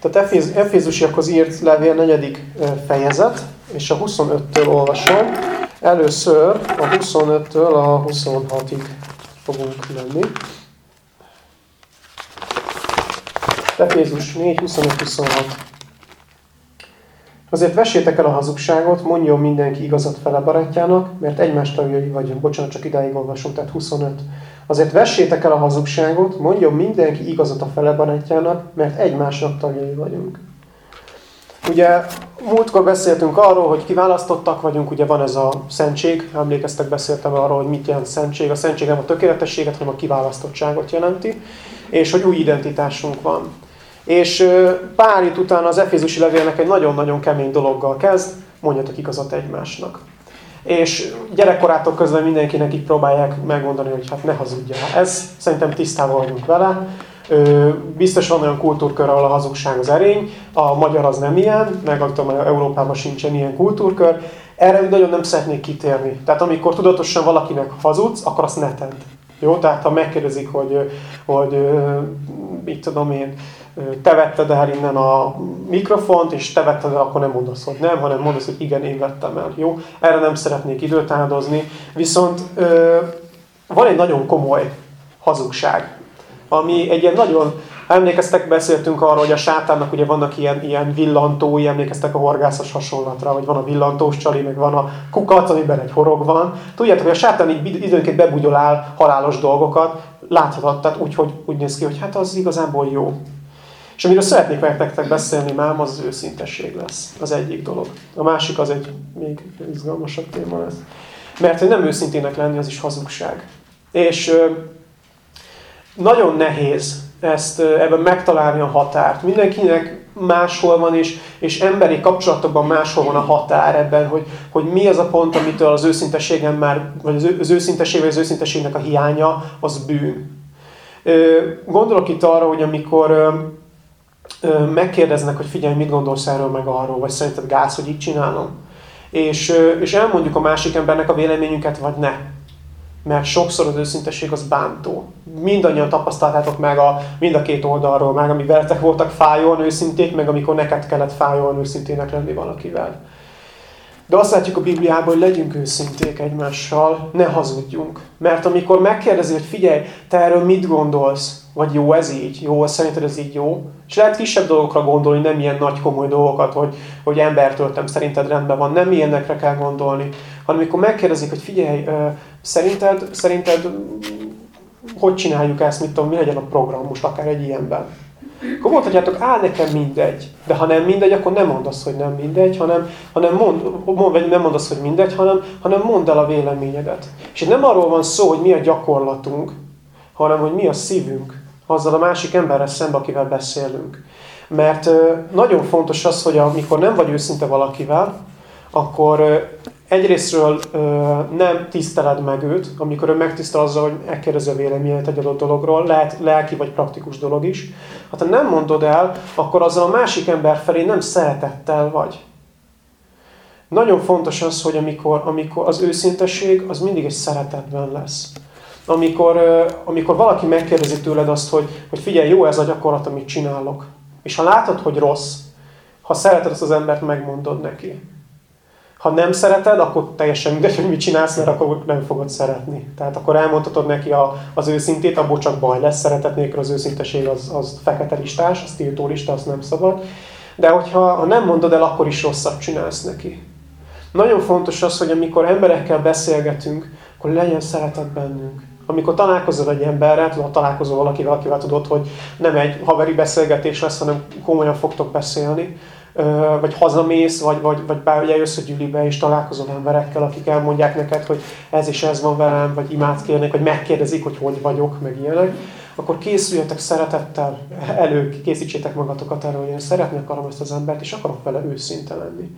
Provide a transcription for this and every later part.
Tehát Eféz, Efézusiakhoz írt levél negyedik fejezet, és a 25-től olvasom. Először a 25-től a 26-ig fogunk lenni. Efézus 4, 25-26. Azért vessétek el a hazugságot, mondjon mindenki igazat fele barátjának, mert egymás tagjai vagyunk. Bocsánat, csak idáig olvasom, tehát 25. Azért vessétek el a hazugságot, mondjon mindenki igazat a fele barátjának, mert egymásnak tagjai vagyunk. Ugye múltkor beszéltünk arról, hogy kiválasztottak vagyunk, ugye van ez a szentség, emlékeztek, beszéltem arról, hogy mit jelent szentség. A szentség nem a tökéletességet, hanem a kiválasztottságot jelenti, és hogy új identitásunk van. És pár itt után az Efézusi levélnek egy nagyon-nagyon kemény dologgal kezd, mondjatok igazat egymásnak. És gyerekkorától közben mindenkinek így próbálják megmondani, hogy hát ne hazudjál. Ez szerintem tisztában vagyunk vele. Biztos van olyan kultúrkör, ahol a hazugság az erény, a magyar az nem ilyen, meg tudom, Európában sincsen ilyen kultúrkör. Erre nagyon nem szeretnék kitérni. Tehát amikor tudatosan valakinek hazudsz, akkor azt ne tedd. Jó? Tehát ha megkérdezik, hogy, hogy mit tudom én, te vetted el innen a mikrofont, és te vetted el, akkor nem mondasz, hogy nem, hanem mondasz, hogy igen, én vettem el. Jó? Erre nem szeretnék időt áldozni. Viszont van egy nagyon komoly hazugság, ami egy ilyen nagyon, emlékeztek, beszéltünk arról, hogy a sátánnak ugye vannak ilyen, ilyen villantói, emlékeztek a horgászos hasonlatra, hogy van a villantós csali, meg van a kukac, amiben egy horog van. Tudjátok, hogy a sátán így időnként bebugyolál halálos dolgokat, láthatod, tehát úgy, hogy úgy néz ki, hogy hát az igazából jó. És amiről szeretnék nektek beszélni már, az az őszintesség lesz. Az egyik dolog. A másik az egy még izgalmasabb téma lesz. Mert hogy nem őszintének lenni, az is hazugság. És ö, nagyon nehéz ezt ebben megtalálni a határt. Mindenkinek máshol van, és, és emberi kapcsolatokban máshol van a határ ebben, hogy, hogy mi az a pont, amitől az őszintességen már, vagy az, az őszintesség, vagy az őszintességnek a hiánya, az bűn. Gondolok itt arra, hogy amikor megkérdeznek, hogy figyelj, mit gondolsz erről meg arról, vagy szerinted gáz, hogy így csinálom. És, és elmondjuk a másik embernek a véleményünket, vagy ne. Mert sokszor az őszintesség az bántó. Mindannyian tapasztaltátok meg a, mind a két oldalról, meg ami veletek voltak fájóan őszinték, meg amikor neked kellett fájóan őszintének lenni valakivel. De azt látjuk a Bibliában, hogy legyünk őszinték egymással, ne hazudjunk. Mert amikor megkérdezi, hogy figyelj, te erről mit gondolsz, vagy jó ez így, jó, szerinted ez így jó, és lehet kisebb dolgokra gondolni, nem ilyen nagy komoly dolgokat, hogy, hogy embertöltem, szerinted rendben van, nem ilyenekre kell gondolni, hanem amikor megkérdezik, hogy figyelj, szerinted, szerinted hogy csináljuk ezt, mit tudom, mi legyen a program most akár egy ilyenben. Akkor mondhatjátok, áll nekem mindegy. De ha nem mindegy, akkor nem mondasz, hogy nem mindegy, hanem, hanem mond, mond, vagy nem mondasz, hogy mindegy, hanem, hanem mondd el a véleményedet. És itt nem arról van szó, hogy mi a gyakorlatunk, hanem hogy mi a szívünk azzal a másik emberrel szemben, akivel beszélünk. Mert nagyon fontos az, hogy amikor nem vagy őszinte valakivel, akkor egyrésztről nem tiszteled meg őt, amikor ő megtisztel azzal, hogy megkérdezi a véleményét egy adott dologról, lehet lelki vagy praktikus dolog is. Ha nem mondod el, akkor azzal a másik ember felé nem szeretettel vagy. Nagyon fontos az, hogy amikor, amikor az őszintesség, az mindig egy szeretetben lesz. Amikor, amikor valaki megkérdezi tőled azt, hogy, hogy figyelj, jó ez a gyakorlat, amit csinálok. És ha látod, hogy rossz, ha szereted azt az embert, megmondod neki. Ha nem szereted, akkor teljesen mindegy, hogy mit csinálsz, mert akkor nem fogod szeretni. Tehát akkor elmondhatod neki a, az őszintét, abból csak baj lesz, szeretet nélkül az őszinteség az, az fekete listás, az tiltó lista, az nem szabad. De hogyha ha nem mondod el, akkor is rosszat csinálsz neki. Nagyon fontos az, hogy amikor emberekkel beszélgetünk, akkor legyen szeretet bennünk. Amikor találkozol egy emberrel, ha találkozol valakivel, akivel tudod, hogy nem egy haveri beszélgetés lesz, hanem komolyan fogtok beszélni, vagy hazamész, vagy, vagy, vagy bár jössz a gyűlibe, és találkozol emberekkel, akik elmondják neked, hogy ez és ez van velem, vagy imádkérnek, vagy megkérdezik, hogy hogy vagyok, meg ilyenek, akkor készüljetek szeretettel, elő, készítsétek magatokat erről, hogy én szeretni akarom ezt az embert, és akarok vele őszinte lenni.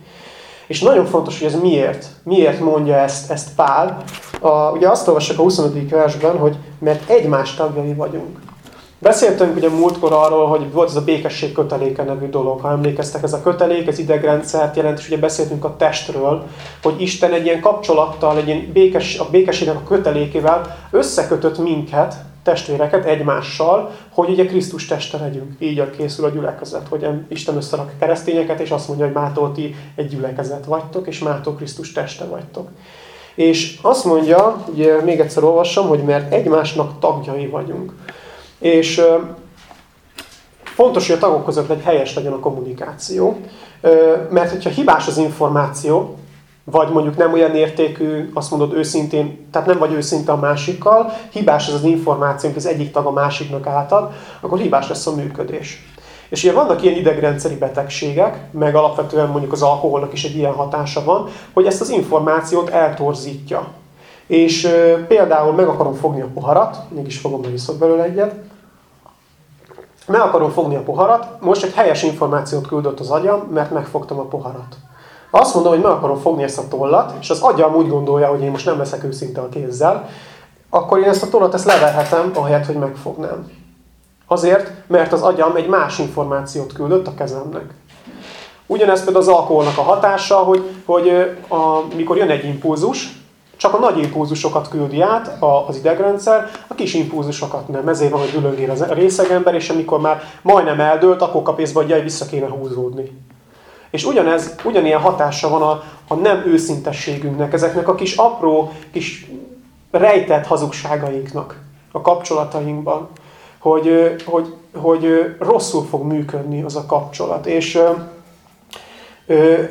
És nagyon fontos, hogy ez miért. Miért mondja ezt, ezt Pál. A, ugye azt olvasok a 25. versben, hogy mert egymás tagjai vagyunk. Beszéltünk ugye múltkor arról, hogy volt ez a békesség köteléke nevű dolog. Ha emlékeztek, ez a kötelék, ez idegrendszert jelent, és ugye beszéltünk a testről, hogy Isten egy ilyen kapcsolattal, egy ilyen békes, a békességnek a kötelékével összekötött minket, testvéreket egymással, hogy ugye Krisztus teste legyünk. Így készül a gyülekezet, hogy Isten összerak a keresztényeket, és azt mondja, hogy mától ti egy gyülekezet vagytok, és mától Krisztus teste vagytok. És azt mondja, ugye még egyszer olvassam, hogy mert egymásnak tagjai vagyunk. És fontos, hogy a tagok között egy helyes legyen a kommunikáció, mert hogyha hibás az információ, vagy mondjuk nem olyan értékű, azt mondod őszintén, tehát nem vagy őszinte a másikkal, hibás az az információ, amit az egyik tag a másiknak átad, akkor hibás lesz a működés. És ugye vannak ilyen idegrendszeri betegségek, meg alapvetően mondjuk az alkoholnak is egy ilyen hatása van, hogy ezt az információt eltorzítja. És e, például meg akarom fogni a poharat, mégis fogom meg iszok belőle egyet, meg akarom fogni a poharat, most egy helyes információt küldött az agyam, mert megfogtam a poharat. Azt mondom, hogy meg akarom fogni ezt a tollat, és az agyam úgy gondolja, hogy én most nem leszek őszinte a kézzel, akkor én ezt a tollat ezt leverhetem, ahelyett, hogy megfognám. Azért, mert az agyam egy más információt küldött a kezemnek. Ugyanez például az alkoholnak a hatása, hogy, hogy a, mikor jön egy impulzus, csak a nagy impulzusokat küldi át az idegrendszer, a kis impulzusokat nem. Ezért van, hogy dülöngél a részegember, és amikor már majdnem eldőlt, akkor kap észbe, hogy jaj, vissza kéne húzódni. És ugyanez, ugyanilyen hatása van a, a nem őszintességünknek, ezeknek a kis apró, kis rejtett hazugságainknak a kapcsolatainkban, hogy, hogy, hogy rosszul fog működni az a kapcsolat. És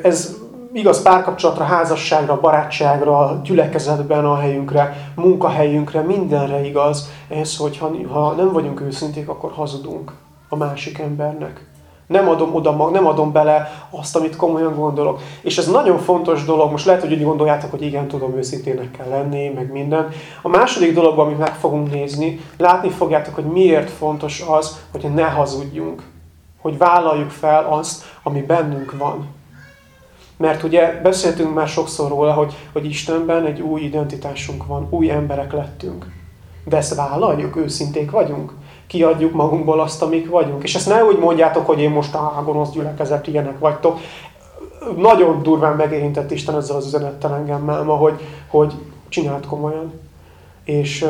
ez igaz párkapcsolatra, házasságra, barátságra, gyülekezetben a helyünkre, munkahelyünkre, mindenre igaz ez, hogy ha, ha nem vagyunk őszinték, akkor hazudunk a másik embernek. Nem adom oda, nem adom bele azt, amit komolyan gondolok. És ez nagyon fontos dolog, most lehet, hogy úgy gondoljátok, hogy igen, tudom, őszintének kell lenni, meg minden. A második dolog, amit meg fogunk nézni, látni fogjátok, hogy miért fontos az, hogy ne hazudjunk. Hogy vállaljuk fel azt, ami bennünk van. Mert ugye beszéltünk már sokszor róla, hogy, hogy Istenben egy új identitásunk van, új emberek lettünk. De ezt vállaljuk, őszinték vagyunk kiadjuk magunkból azt, amik vagyunk. És ezt ne úgy mondjátok, hogy én most a gonosz gyülekezet ilyenek vagytok. Nagyon durván megérintett Isten ezzel az üzenettel engem már ma, hogy, hogy csinált komolyan. És,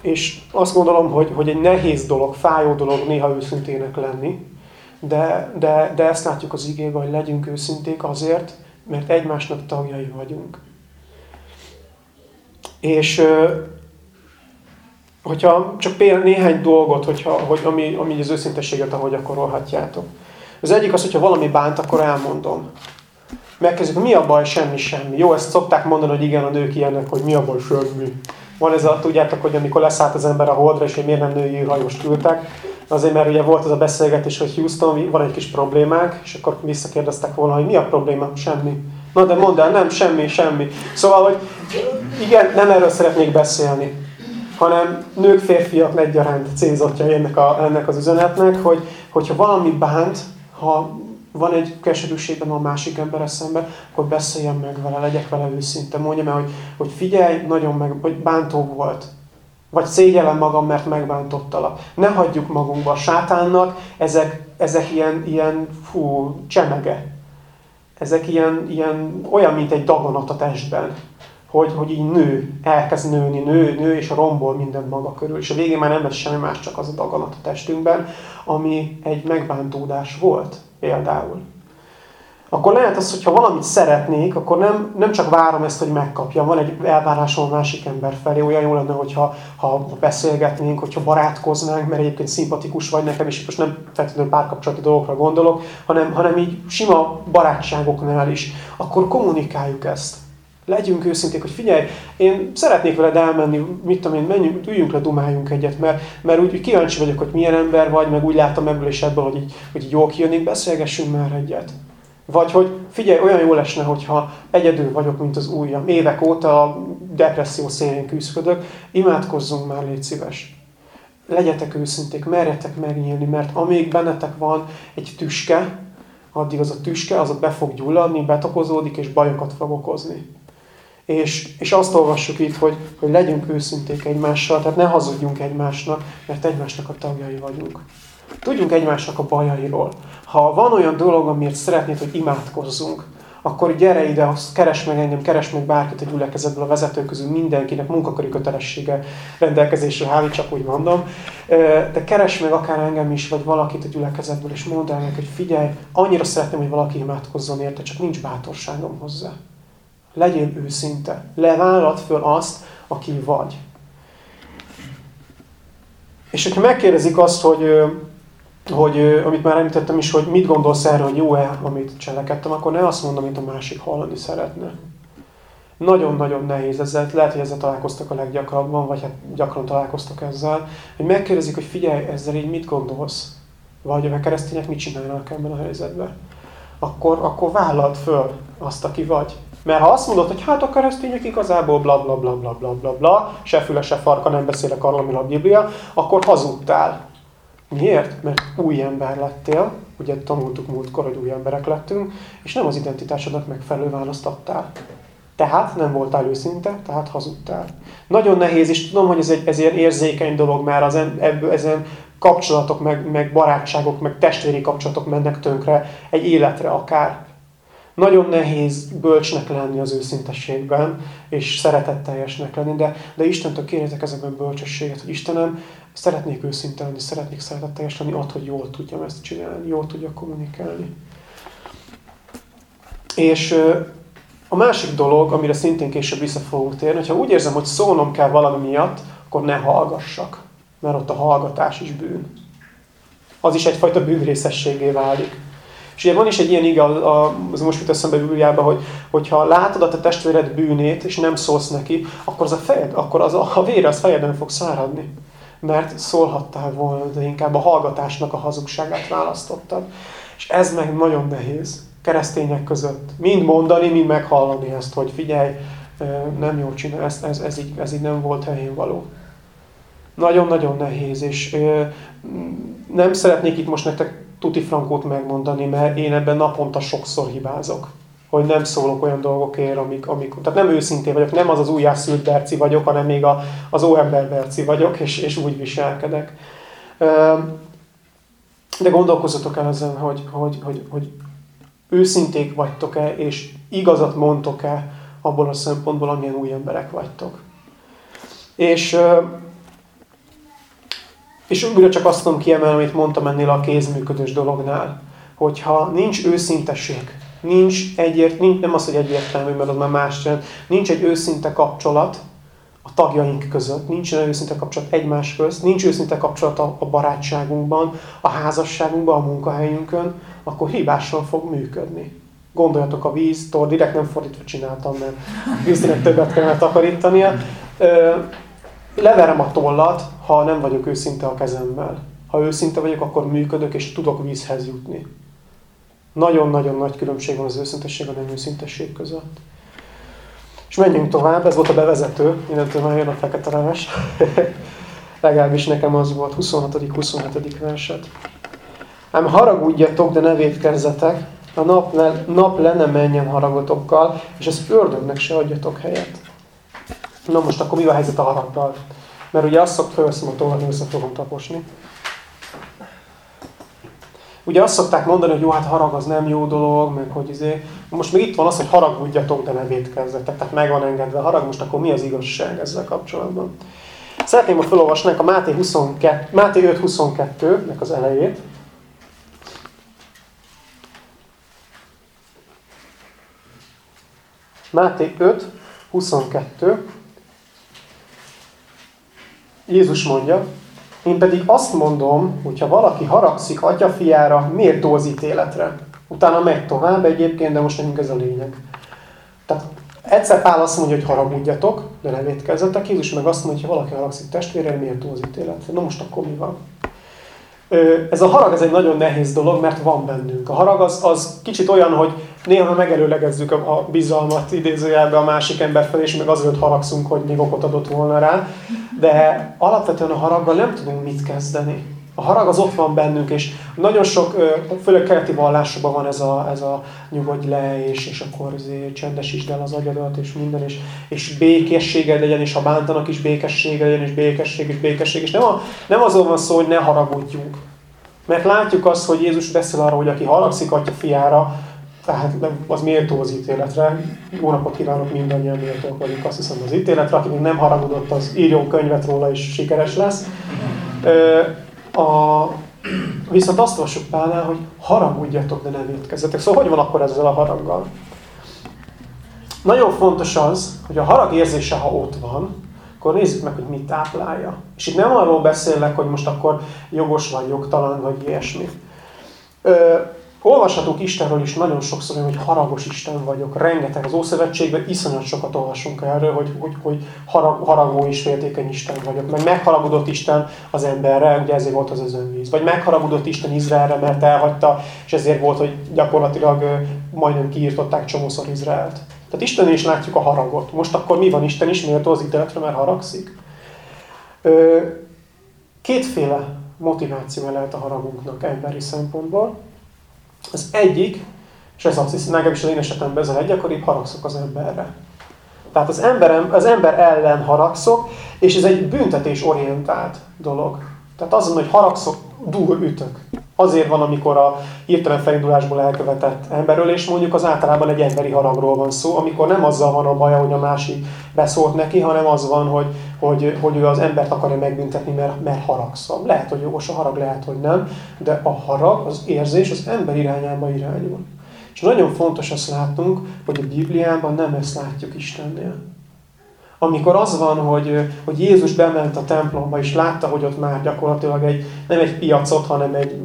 és azt gondolom, hogy, hogy egy nehéz dolog, fájó dolog néha őszintének lenni, de, de, de ezt látjuk az igében, hogy legyünk őszinték azért, mert egymásnak tagjai vagyunk. És hogyha csak például néhány dolgot, hogyha, hogy, ami, ami az őszintességet, ahogy gyakorolhatjátok. Az egyik az, hogyha valami bánt, akkor elmondom. Megkezdjük, mi a baj, semmi, semmi. Jó, ezt szokták mondani, hogy igen, a nők ilyenek, hogy mi a baj, semmi. Van ez a, tudjátok, hogy amikor leszállt az ember a holdra, és hogy miért nem női hajóst küldtek, azért, mert ugye volt az a beszélgetés, hogy Houston, van egy kis problémák, és akkor visszakérdeztek volna, hogy mi a probléma? Semmi. Na de mondd el, nem, semmi, semmi. Szóval, hogy igen, nem erről szeretnék beszélni hanem nők, férfiak legyaránt célzottja ennek, a, ennek az üzenetnek, hogy, hogyha valami bánt, ha van egy keserűségben a másik ember szemben, akkor beszéljen meg vele, legyek vele őszinte. Mondjam el, hogy, hogy figyelj, nagyon meg, hogy bántó volt. Vagy szégyellem magam, mert megbántottalak. Ne hagyjuk magunkba a sátánnak, ezek, ezek ilyen, ilyen fú, csemege. Ezek ilyen, ilyen, olyan, mint egy daganat a testben hogy, hogy így nő, elkezd nőni, nő, nő, és rombol mindent maga körül. És a végén már nem lesz semmi más, csak az a daganat a testünkben, ami egy megbántódás volt például. Akkor lehet az, hogyha valamit szeretnék, akkor nem, nem csak várom ezt, hogy megkapjam. Van egy elvárásom a másik ember felé. Olyan jó lenne, hogyha ha beszélgetnénk, hogyha barátkoznánk, mert egyébként szimpatikus vagy nekem, és most nem feltétlenül párkapcsolati dolgokra gondolok, hanem, hanem így sima barátságoknál is. Akkor kommunikáljuk ezt. Legyünk őszinték, hogy figyelj, én szeretnék veled elmenni, mit tudom én, menjünk, üljünk le, dumáljunk egyet, mert, mert úgy, kíváncsi vagyok, hogy milyen ember vagy, meg úgy láttam ebből és ebből, hogy hogy így jól kijönnék, beszélgessünk már egyet. Vagy hogy figyelj, olyan jó lesne, hogyha egyedül vagyok, mint az ujjam. Évek óta a depresszió szélén küzdök, imádkozzunk már, légy szíves. Legyetek őszinték, merjetek megnyílni, mert amíg bennetek van egy tüske, addig az a tüske, az ott be fog gyulladni, betakozódik, és bajokat fog okozni. És, és azt olvassuk itt, hogy, hogy legyünk őszinték egymással, tehát ne hazudjunk egymásnak, mert egymásnak a tagjai vagyunk. Tudjunk egymásnak a bajairól. Ha van olyan dolog, amiért szeretnéd, hogy imádkozzunk, akkor gyere ide, keres meg engem, keres meg bárkit a gyülekezetből, a vezetők közül mindenkinek munkaköri kötelessége rendelkezésre áll, csak úgy mondom. De keres meg akár engem is, vagy valakit a gyülekezetből, és mondd el meg, hogy figyelj, annyira szeretném, hogy valaki imádkozzon érte, csak nincs bátorságom hozzá. Legyél őszinte. Levállad föl azt, aki vagy. És hogyha megkérdezik azt, hogy hogy amit már említettem is, hogy mit gondolsz erről, hogy jó-e, amit cselekedtem, akkor ne azt mondom, amit a másik hallani szeretne. Nagyon-nagyon nehéz ezzel, lehet, hogy ezzel találkoztak a leggyakrabban, vagy hát gyakran találkoztak ezzel, hogy megkérdezik, hogy figyelj, ezzel így mit gondolsz? Vagy a keresztények mit csinálnak ebben a helyzetben? Akkor, akkor vállald föl azt, aki vagy. Mert ha azt mondod, hogy hát a keresztények igazából bla bla bla bla bla bla, se füle, se farka, nem beszélek arról, ami a Biblia, akkor hazudtál. Miért? Mert új ember lettél, ugye tanultuk múltkor, hogy új emberek lettünk, és nem az identitásodnak megfelelő választ adtál. Tehát nem voltál őszinte, tehát hazudtál. Nagyon nehéz, és tudom, hogy ez egy ez ilyen érzékeny dolog, mert az ebből, ezen kapcsolatok, meg, meg barátságok, meg testvéri kapcsolatok mennek tönkre, egy életre akár. Nagyon nehéz bölcsnek lenni az őszintességben, és szeretetteljesnek lenni, de, de Istentől kérjetek ezekben bölcsességet, hogy Istenem, szeretnék őszinte lenni, szeretnék szeretetteljes lenni, ott, hogy jól tudjam ezt csinálni, jól tudjak kommunikálni. És a másik dolog, amire szintén később vissza fogunk térni, hogyha úgy érzem, hogy szólnom kell valami miatt, akkor ne hallgassak, mert ott a hallgatás is bűn. Az is egyfajta bűnrészességé válik. És ugye van is egy ilyen ige, az most jut eszembe Bibliában, hogy hogyha látod a te testvéred bűnét, és nem szólsz neki, akkor az a fejed, akkor az a, a vére az fejeden fog száradni. Mert szólhattál volna, de inkább a hallgatásnak a hazugságát választottad. És ez meg nagyon nehéz keresztények között. Mind mondani, mind meghallani ezt, hogy figyelj, nem jó csinál, ez, ez, ez, így, ez így nem volt helyén való. Nagyon-nagyon nehéz, és nem szeretnék itt most nektek tuti frankót megmondani, mert én ebben naponta sokszor hibázok. Hogy nem szólok olyan dolgokért, amik, amik tehát nem őszintén vagyok, nem az az újjászült Berci vagyok, hanem még a, az óember Berci vagyok, és, és úgy viselkedek. De gondolkozzatok el ezen, hogy, hogy, hogy, hogy őszinték vagytok-e, és igazat mondtok-e abból a szempontból, amilyen új emberek vagytok. És és újra csak azt tudom kiemelni, amit mondtam ennél a kézműködős dolognál, hogyha nincs őszinteség, nincs egyért, nem az, hogy egyértelmű, mert az már más jelent, nincs egy őszinte kapcsolat a tagjaink között, nincs egy őszinte kapcsolat egymás közt, nincs őszinte kapcsolat a, a barátságunkban, a házasságunkban, a munkahelyünkön, akkor hibásan fog működni. Gondoljatok a víztól, direkt nem fordítva csináltam, mert víznek többet kellene takarítania leverem a tollat, ha nem vagyok őszinte a kezemmel. Ha őszinte vagyok, akkor működök, és tudok vízhez jutni. Nagyon-nagyon nagy különbség van az őszintesség a nem őszintesség között. És menjünk tovább, ez volt a bevezető, innentől már jön a fekete leves. Legalábbis nekem az volt, 26.-27. verset. Ám haragudjatok, de ne védkezzetek, a nap le, nap le ne menjen haragotokkal, és az ördögnek se adjatok helyet. Na most akkor mi a helyzet a haraggal? Mert ugye azt szokta felveszem a tovább, össze fogom taposni. Ugye azt szokták mondani, hogy jó, hát harag az nem jó dolog, meg hogy izé. Most még itt van az, hogy haragudjatok, de ne védkezzetek. Tehát meg van engedve a harag, most akkor mi az igazság ezzel kapcsolatban? Szeretném, hogy felolvasnánk a Máté, 22, Máté 5.22-nek az elejét. Máté 5, 22. Jézus mondja, én pedig azt mondom, hogyha valaki haragszik atyafiára, miért dolzít életre? Utána megy tovább egyébként, de most nekünk ez a lényeg. Tehát egyszer Pál azt mondja, hogy haragudjatok, de ne vétkezzetek. Jézus meg azt mondja, hogy ha valaki haragszik testvére, miért dolzít életre? Na most akkor mi van? Ez a harag ez egy nagyon nehéz dolog, mert van bennünk. A harag az, az kicsit olyan, hogy néha megelőlegezzük a bizalmat idézőjelbe a másik ember felé, és meg azért haragszunk, hogy még okot adott volna rá. De alapvetően a haraggal nem tudunk mit kezdeni. A harag az ott van bennünk, és nagyon sok, főleg keleti vallásokban van ez a, ez a nyugodj le, és, és akkor csendesítsd el az agyadat, és minden, és, és békességed legyen, és ha bántanak is békessége legyen, és békesség, és békesség. És nem, a, nem azon van szó, hogy ne haragudjunk. Mert látjuk azt, hogy Jézus beszél arról, hogy aki haragszik atya fiára, tehát az méltó az ítéletre. Jó napot kívánok, mindannyian méltók vagyunk, azt hiszem az ítéletre. Aki nem haragudott, az írjon könyvet róla, és sikeres lesz. A, viszont azt olvassuk Pálnál, hogy haragudjatok, de nem vétkezzetek. Szóval hogy van akkor ezzel a haraggal? Nagyon fontos az, hogy a harag érzése, ha ott van, akkor nézzük meg, hogy mit táplálja. És itt nem arról beszélek, hogy most akkor jogos vagy jogtalan, vagy ilyesmi. Ö, olvashatunk Istenről is nagyon sokszor, hogy haragos Isten vagyok. Rengeteg az Ószövetségben iszonyat sokat olvasunk erről, hogy, hogy, hogy harag, haragó és féltékeny Isten vagyok. Meg megharagudott Isten az emberre, ugye ezért volt az özönvíz. Vagy megharagudott Isten Izraelre, mert elhagyta, és ezért volt, hogy gyakorlatilag majdnem kiírtották csomószor Izraelt. Tehát Isten is látjuk a haragot. Most akkor mi van? Isten is méltó az ítéletre, mert haragszik? Kétféle motiváció lehet a haragunknak emberi szempontból. Az egyik, és ez azt hiszem, nekem is az én esetemben ez a leggyakoribb, haragszok az emberre. Tehát az, emberem, az ember ellen haragszok, és ez egy büntetés orientált dolog. Tehát azon, hogy haragszok, dúl ütök. Azért van, amikor a hirtelen felindulásból elkövetett emberölés mondjuk az általában egy emberi haragról van szó, amikor nem azzal van a baja, hogy a másik beszólt neki, hanem az van, hogy, hogy, hogy ő az embert akarja megbüntetni, mert, mert haragszom. Lehet, hogy jogos a harag, lehet, hogy nem, de a harag, az érzés az ember irányába irányul. És nagyon fontos azt látnunk, hogy a Bibliában nem ezt látjuk Istennél. Amikor az van, hogy, hogy Jézus bement a templomba, és látta, hogy ott már gyakorlatilag egy, nem egy piacot, hanem egy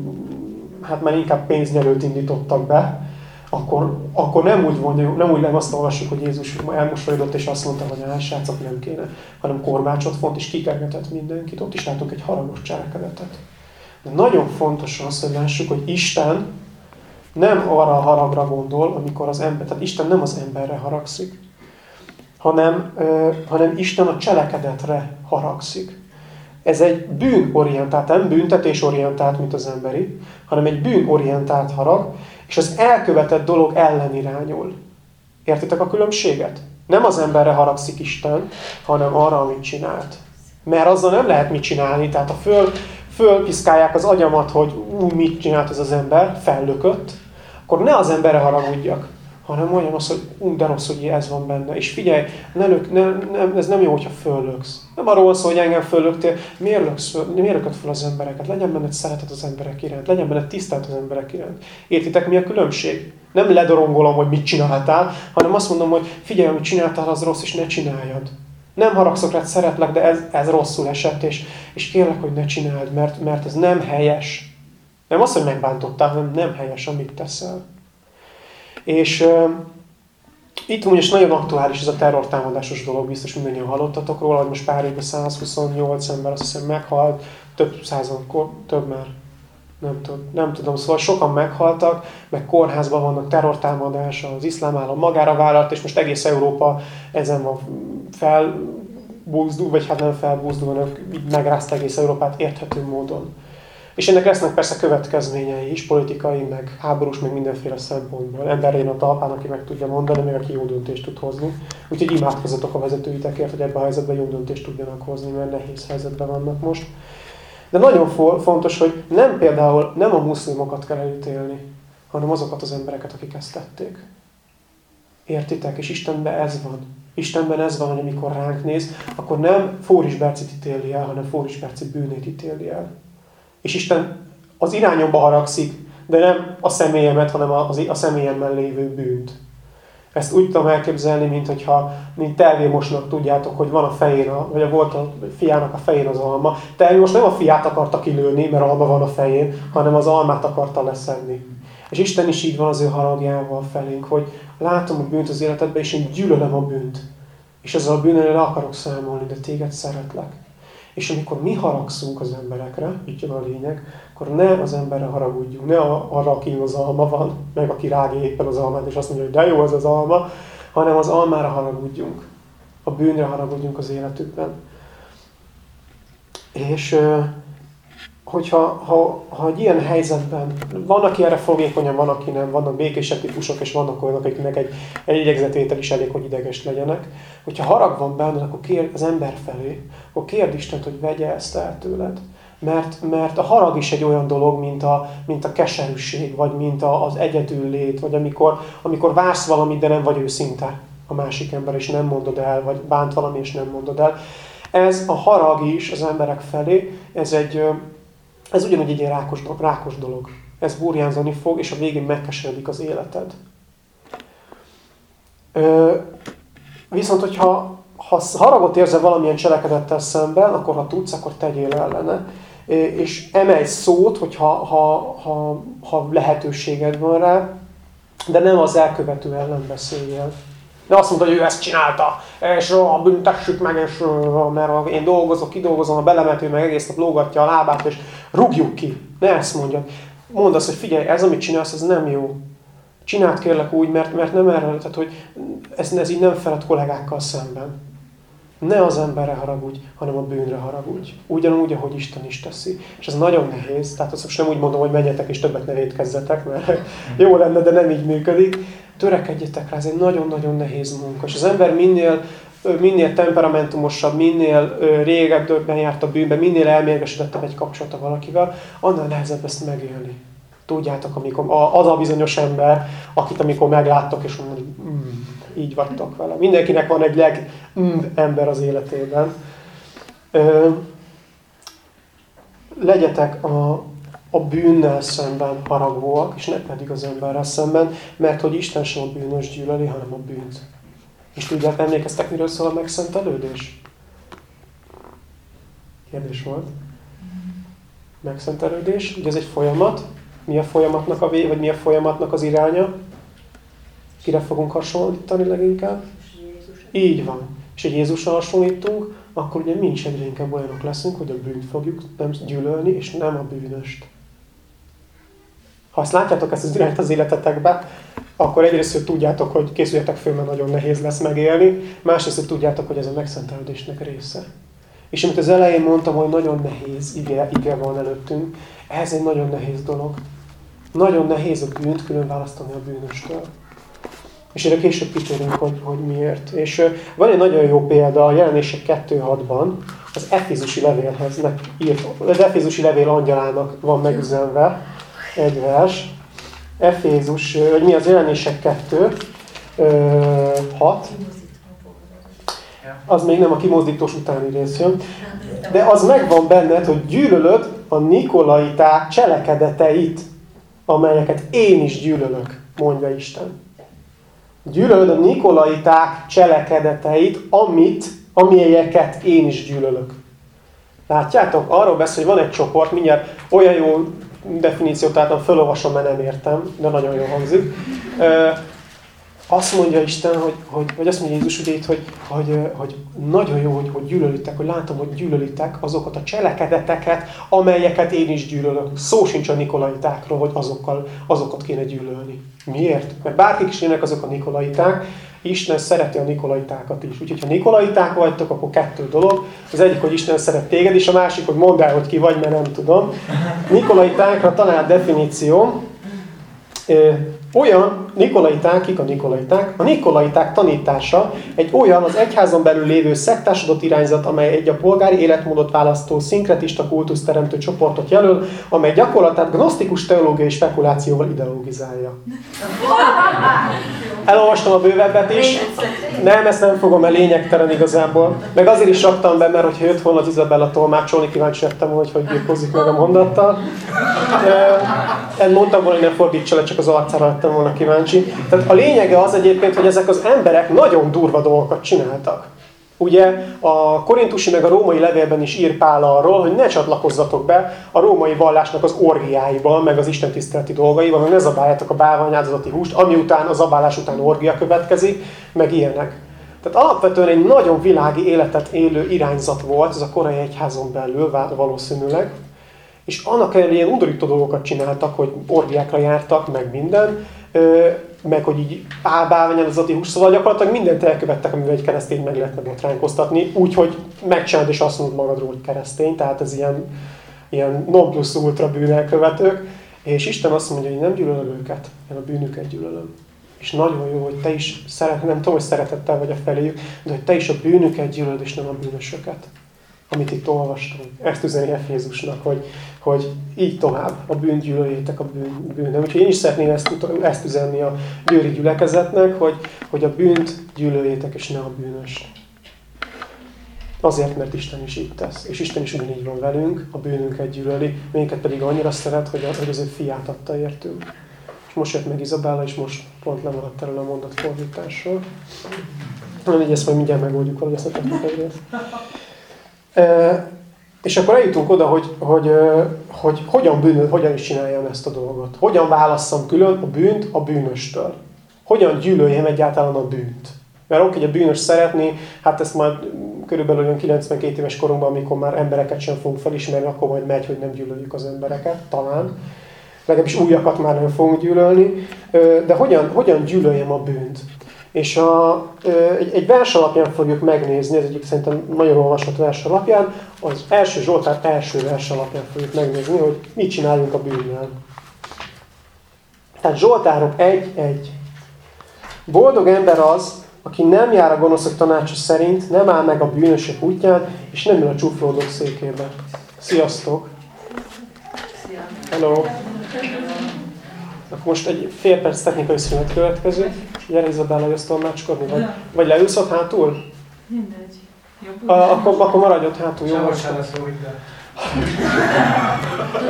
hát már inkább pénznyelőt indítottak be, akkor, akkor nem úgy mondjuk, nem úgy nem azt olvassuk, hogy Jézus elmosolyodott és azt mondta, hogy a srácok nem kéne, hanem korbácsot font és kikergetett mindenkit. Ott is látunk egy haragos cselekedetet. De nagyon fontos az, hogy lássuk, hogy Isten nem arra a haragra gondol, amikor az ember, tehát Isten nem az emberre haragszik, hanem, ö, hanem Isten a cselekedetre haragszik. Ez egy bűnorientált, nem büntetésorientált, mint az emberi, hanem egy bűnorientált harag, és az elkövetett dolog ellen irányul. Értitek a különbséget? Nem az emberre haragszik Isten, hanem arra, amit csinált. Mert azzal nem lehet mit csinálni. Tehát ha föl, fölpiszkálják az agyamat, hogy ú, mit csinált ez az ember, fellökött, akkor ne az emberre haragudjak, hanem mondjam azt, hogy ú, de rossz, hogy ez van benne. És figyelj, ne lök, ne, ne, ez nem jó, hogyha föllöksz. Nem arról szól, hogy engem föllöktél, miért, löksz miért lökött föl az embereket? Legyen benned szeretet az emberek iránt, legyen benned tisztelt az emberek iránt. Értitek, mi a különbség? Nem ledorongolom, hogy mit csináltál, hanem azt mondom, hogy figyelj, amit csináltál, az rossz, és ne csináljad. Nem haragszok rád, szeretlek, de ez, ez rosszul esett, és, és kérlek, hogy ne csináld, mert, mert ez nem helyes. Nem az, hogy megbántottál, hanem nem helyes, amit teszel. És uh, itt is nagyon aktuális ez a terrortámadásos dolog, biztos mindannyian hallottatok róla, hogy most pár évben 128 ember azt hiszem meghalt, több százan, több már, nem, tudom, nem tudom, szóval sokan meghaltak, meg kórházban vannak terrortámadása, az iszlám állam magára vállalt, és most egész Európa ezen van felbúzdul, vagy hát nem felbúzdul, hanem megrázta egész Európát érthető módon. És ennek lesznek persze következményei is, politikai, meg háborús, meg mindenféle szempontból. Ember legyen a talpán, aki meg tudja mondani, meg aki jó döntést tud hozni. Úgyhogy imádkozzatok a vezetőitekért, hogy ebben a helyzetben jó döntést tudjanak hozni, mert nehéz helyzetben vannak most. De nagyon fontos, hogy nem például nem a muszlimokat kell elítélni, hanem azokat az embereket, akik ezt tették. Értitek? És Istenben ez van. Istenben ez van, hogy amikor ránk néz, akkor nem Fóris Bercit ítéli el, hanem Fóris Berci bűnét ítéli el. És Isten az irányomba haragszik, de nem a személyemet, hanem a, a személyemben lévő bűnt. Ezt úgy tudom elképzelni, mint hogyha mint telvémosnak tudjátok, hogy van a fején, a, vagy a volt a fiának a fején az alma. Telvé most nem a fiát akarta kilőni, mert alma van a fején, hanem az almát akarta leszedni. És Isten is így van az ő haragjával felénk, hogy látom a bűnt az életedben, és én gyűlölöm a bűnt. És ezzel a bűnnel le akarok számolni, de téged szeretlek. És amikor mi haragszunk az emberekre, így jön a lényeg, akkor ne az emberre haragudjunk, ne arra, aki az alma van, meg aki rágja éppen az almát, és azt mondja, hogy de jó az az alma, hanem az almára haragudjunk. A bűnre haragudjunk az életükben. És hogyha ha, ha egy ilyen helyzetben, van, aki erre fogékonyan, van, aki nem, vannak békések típusok, és vannak olyanok, akiknek egy, egy idegzetvétel is elég, hogy ideges legyenek. Hogyha harag van benned, akkor kérd az ember felé, akkor kérd Istent, hogy vegye ezt el tőled. Mert, mert a harag is egy olyan dolog, mint a, mint a keserűség, vagy mint a, az egyedüllét, vagy amikor, amikor vársz valamit, de nem vagy őszinte a másik ember, és nem mondod el, vagy bánt valami, és nem mondod el. Ez a harag is az emberek felé, ez, egy, ez ugyanúgy egy ilyen rákos, rákos dolog. Ez burjánzani fog, és a végén megkeseredik az életed. Viszont, hogyha ha haragot érzel valamilyen cselekedettel szemben, akkor ha tudsz, akkor tegyél ellene. És emelj szót, hogyha ha, ha, ha lehetőséged van rá, de nem az elkövető ellen beszéljél. De azt mondta, hogy ő ezt csinálta, és a büntessük meg, és mert én dolgozok, kidolgozom a belemető, meg egész nap lógatja a lábát, és rúgjuk ki. Ne ezt mondjad. Mondd azt, hogy figyelj, ez, amit csinálsz, ez nem jó. Csináld kérlek úgy, mert, mert nem erre, tehát hogy ez, ez így nem feled kollégákkal szemben. Ne az emberre haragudj, hanem a bűnre haragudj. Ugyanúgy, ahogy Isten is teszi. És ez nagyon nehéz, tehát azt most nem úgy mondom, hogy menjetek és többet ne védkezzetek, mert jó lenne, de nem így működik. Törekedjetek rá, ez egy nagyon-nagyon nehéz munka. És az ember minél minél temperamentumosabb, minél régebben járt a bűnbe, minél elmérgesedettebb egy kapcsolata valakivel, annál nehezebb ezt megélni. Tudjátok, amikor az a bizonyos ember, akit amikor megláttok, és mondod, mm, így vagytok vele. Mindenkinek van egy leg mm, ember az életében. Ö, legyetek a, a bűnnel szemben haragvóak, és ne pedig az emberrel szemben, mert hogy Isten sem a bűnös gyűlöli, hanem a bűnt. És tudják, emlékeztek, miről szól a megszentelődés? Kérdés volt. Megszentelődés, ugye ez egy folyamat. Mi a folyamatnak a vé, vagy mi a folyamatnak az iránya? Kire fogunk hasonlítani leginkább? Így van. És egy Jézusra hasonlítunk, akkor ugye mi is egyre inkább olyanok leszünk, hogy a bűnt fogjuk nem gyűlölni, és nem a bűnöst. Ha ezt látjátok, ezt az irányt az életetekbe, akkor egyrészt, hogy tudjátok, hogy készüljetek föl, mert nagyon nehéz lesz megélni, másrészt, hogy tudjátok, hogy ez a megszentelődésnek része. És amit az elején mondtam, hogy nagyon nehéz ige, ige van előttünk, ez egy nagyon nehéz dolog. Nagyon nehéz a bűnt külön választani a bűnöstől. És erre később kitérünk, hogy, hogy miért. És van egy nagyon jó példa a jelenések 2.6-ban, az Efézusi levélhez írt, az Efézusi levél angyalának van megüzenve egy vers. Efézus, vagy mi az jelenések 2, 6. Az még nem a kimozdítós utáni rész jön. De az megvan benned, hogy gyűlölöd a Nikolaiták cselekedeteit, amelyeket én is gyűlölök, mondja Isten. Gyűlölöd a Nikolaiták cselekedeteit, amit, amilyeket én is gyűlölök. Látjátok? Arról beszél, hogy van egy csoport, mindjárt olyan jó definíciót találtam, felolvasom, mert nem értem, de nagyon jól hangzik. Azt mondja Isten, hogy, hogy vagy azt mondja Jézus ugye hogy, hogy, hogy nagyon jó, hogy, hogy gyűlölitek, hogy látom, hogy gyűlölitek azokat a cselekedeteket, amelyeket én is gyűlölök. Szó sincs a nikolaitákról, hogy azokkal, azokat kéne gyűlölni. Miért? Mert bárkik is jönnek azok a nikolaiták, Isten szereti a nikolaitákat is. Úgyhogy ha nikolaiták vagytok, akkor kettő dolog. Az egyik, hogy Isten szeret téged, és a másik, hogy mondd el, hogy ki vagy, mert nem tudom. Nikolaitákra talált definíció olyan nikolaiták, kik a nikolaiták? A nikolaiták tanítása egy olyan az egyházon belül lévő szektásodott irányzat, amely egy a polgári életmódot választó, szinkretista kultusz teremtő csoportot jelöl, amely gyakorlatát gnosztikus teológiai spekulációval ideologizálja. Elolvastam a bővebbet is. Nem, ezt nem fogom el lényegtelen igazából. Meg azért is raktam be, mert hogyha jött volna az Izabella tolmácsolni, kíváncsi lettem, hogy hogy birkózik meg a mondattal. Én mondtam volna, hogy ne fordítsa le, csak az arcára lettem volna kíváncsi. Tehát a lényege az egyébként, hogy ezek az emberek nagyon durva dolgokat csináltak. Ugye a korintusi meg a római levélben is ír Pál arról, hogy ne csatlakozzatok be a római vallásnak az orgiáiban, meg az istentiszteleti dolgaiban, hogy ne zabáljátok a bálványáldozati húst, ami után a zabálás után orgia következik, meg ilyenek. Tehát alapvetően egy nagyon világi életet élő irányzat volt ez a korai egyházon belül valószínűleg, és annak ellenére ilyen undorító dolgokat csináltak, hogy orgiákra jártak, meg minden, meg hogy így álbálványáldozati hús, szóval gyakorlatilag mindent elkövettek, amivel egy keresztény meg lehetne botránkoztatni, úgyhogy megcsinálod és azt mondod magadról, hogy keresztény, tehát ez ilyen, ilyen non plus ultra bűnelkövetők, és Isten azt mondja, hogy nem gyűlölöm őket, én a bűnüket gyűlölöm. És nagyon jó, hogy te is szeret, nem tudom, hogy szeretettel vagy a feléjük, de hogy te is a bűnüket gyűlölöd, és nem a bűnösöket. amit itt olvastunk. Ezt üzeni Jézusnak, hogy, hogy így tovább, a bűn gyűlöljétek a bűn, bűn. Úgyhogy én is szeretném ezt, ezt üzenni a győri gyülekezetnek, hogy, hogy a bűnt gyűlöljétek, és ne a bűnöst. Azért, mert Isten is így tesz. És Isten is ugyanígy van velünk, a bűnünket gyűlöli, minket pedig annyira szeret, hogy, hogy az ő fiát adta értünk. És most jött meg Izabella, és most pont lemaradt erről a mondatfordításról. Nem így ezt majd mindjárt megoldjuk valahogy ezt a és akkor eljutunk oda, hogy, hogy, hogy hogyan, bűnöl, hogyan is csináljam ezt a dolgot. Hogyan válasszam külön a bűnt a bűnöstől. Hogyan gyűlöljem egyáltalán a bűnt. Mert oké, hogy a bűnös szeretni, hát ezt majd körülbelül olyan 92 éves korunkban, amikor már embereket sem fogunk felismerni, akkor majd megy, hogy nem gyűlöljük az embereket, talán. Legalábbis újakat már nem fogunk gyűlölni. De hogyan, hogyan gyűlöljem a bűnt? És a, egy, egy vers alapján fogjuk megnézni, ez egyik szerintem nagyon olvasott vers alapján, az első Zsoltár első vers alapján fogjuk megnézni, hogy mit csináljunk a bűnnel. Tehát Zsoltárok 1-1. Boldog ember az, aki nem jár a gonoszok tanácsa szerint, nem áll meg a bűnösök útján, és nem ül a csúfolódók székébe. Sziasztok! Hello! Akkor most egy fél perc technikai szünet következő. Gyere Izabella, jössz tolmácskodni? Vagy, vagy leülsz ott hátul? Mindegy. A, akkor, akkor maradj ott hátul, jó?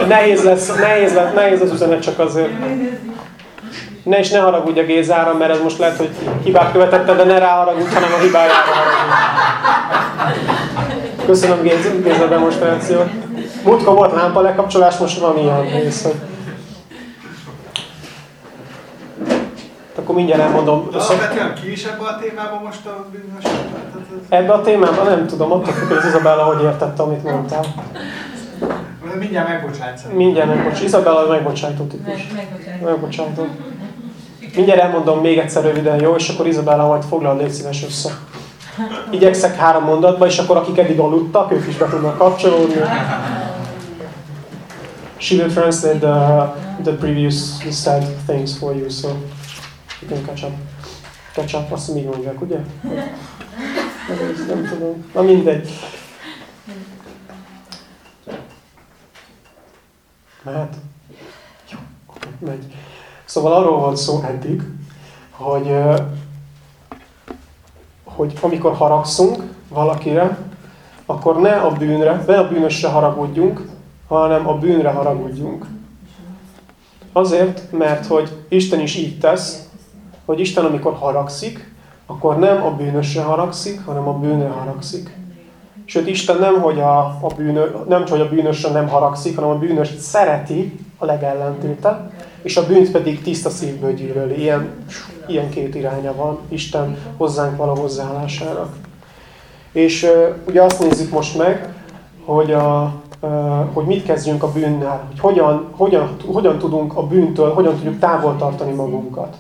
Nehéz lesz, nehéz lesz, nehéz az üzenet csak azért. Ne is ne haragudj a Gézára, mert ez most lehet, hogy hibát követette, de ne rá haragudj, hanem a hibájára haragudj. Köszönöm Géza, Géza demonstrációt. Múltkor volt lámpa lekapcsolás, most van ilyen rész. Akkor mindjárt elmondom. Alapvetően ki is ebbe a témába most a bűnös? Ebbe a témában nem tudom, attól függ, hogy Izabella hogy értette, amit mondtál. Mindjárt megbocsájtsz. Mindjárt megbocsájt. Izabella megbocsájtó típus. Megbocsájtó. Mindjárt elmondom még egyszer röviden, jó? És akkor Izabella majd foglal, légy szíves össze. Igyekszek három mondatba, és akkor akik eddig aludtak, ők is be tudnak kapcsolódni. She will translate the, the previous said things for you, so up. Catch up, azt még mondják, ugye? Nem, nem tudom. Na mindegy. Mehet? Jó, megy. Szóval arról van szó eddig, hogy, hogy amikor haragszunk valakire, akkor ne a bűnre, ne a bűnösre haragudjunk, hanem a bűnre haragudjunk. Azért, mert hogy Isten is így tesz, hogy Isten amikor haragszik, akkor nem a bűnösre haragszik, hanem a bűnre haragszik. Sőt, Isten nem, hogy a, a, bűnö, nem, hogy a bűnösre nem haragszik, hanem a bűnöst szereti a legellentéte, és a bűnt pedig tiszta szívből gyűlöli. Ilyen, ilyen két iránya van Isten hozzánk való hozzáállására. És uh, ugye azt nézzük most meg, hogy, a, hogy mit kezdjünk a bűnnel, hogy hogyan, hogyan, hogyan tudunk a bűntől, hogyan tudjuk távol tartani magunkat.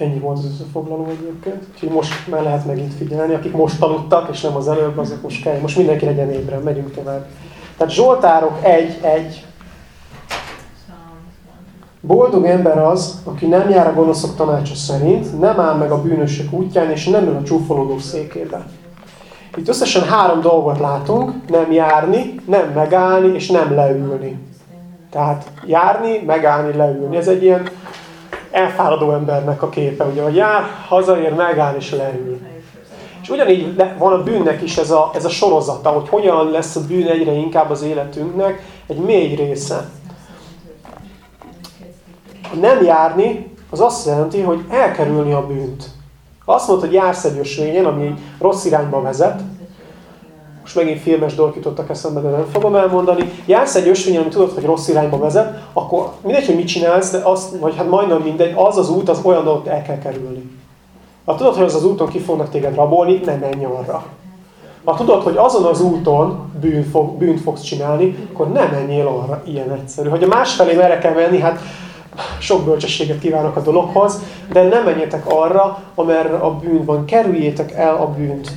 Ennyi volt az összefoglaló egyébként. Úgyhogy most már lehet megint figyelni. Akik most aludtak, és nem az előbb, azok most kell. Most mindenki legyen ébren, megyünk tovább. Tehát Zsoltárok 1-1. Boldog ember az, aki nem jár a gonoszok tanácsa szerint, nem áll meg a bűnösök útján, és nem ül a csúfolódók székébe. Itt összesen három dolgot látunk, nem járni, nem megállni, és nem leülni. Tehát járni, megállni, leülni. Ez egy ilyen elfáradó embernek a képe, ugye, hogy jár, hazaér, megáll és leül. És ugyanígy van a bűnnek is ez a, ez a sorozata, hogy hogyan lesz a bűn egyre inkább az életünknek egy mély része. A nem járni, az azt jelenti, hogy elkerülni a bűnt. Azt mondod, hogy jársz egy ösvényen, ami rossz irányba vezet, most megint filmes dolgok jutottak eszembe, de nem fogom elmondani. Jársz egy ösvényen, ami tudod, hogy rossz irányba vezet, akkor mindegy, hogy mit csinálsz, de azt, vagy hát majdnem mindegy, az az út, az olyan dolgot el kell kerülni. Ha tudod, hogy az az úton ki fognak téged rabolni, ne menj arra. Ha tudod, hogy azon az úton bűn fog, bűnt fogsz csinálni, akkor ne menjél arra. Ilyen egyszerű. Hogy a másfelé merre kell menni, hát sok bölcsességet kívánok a dologhoz, de nem menjetek arra, amerre a bűn van. Kerüljétek el a bűnt.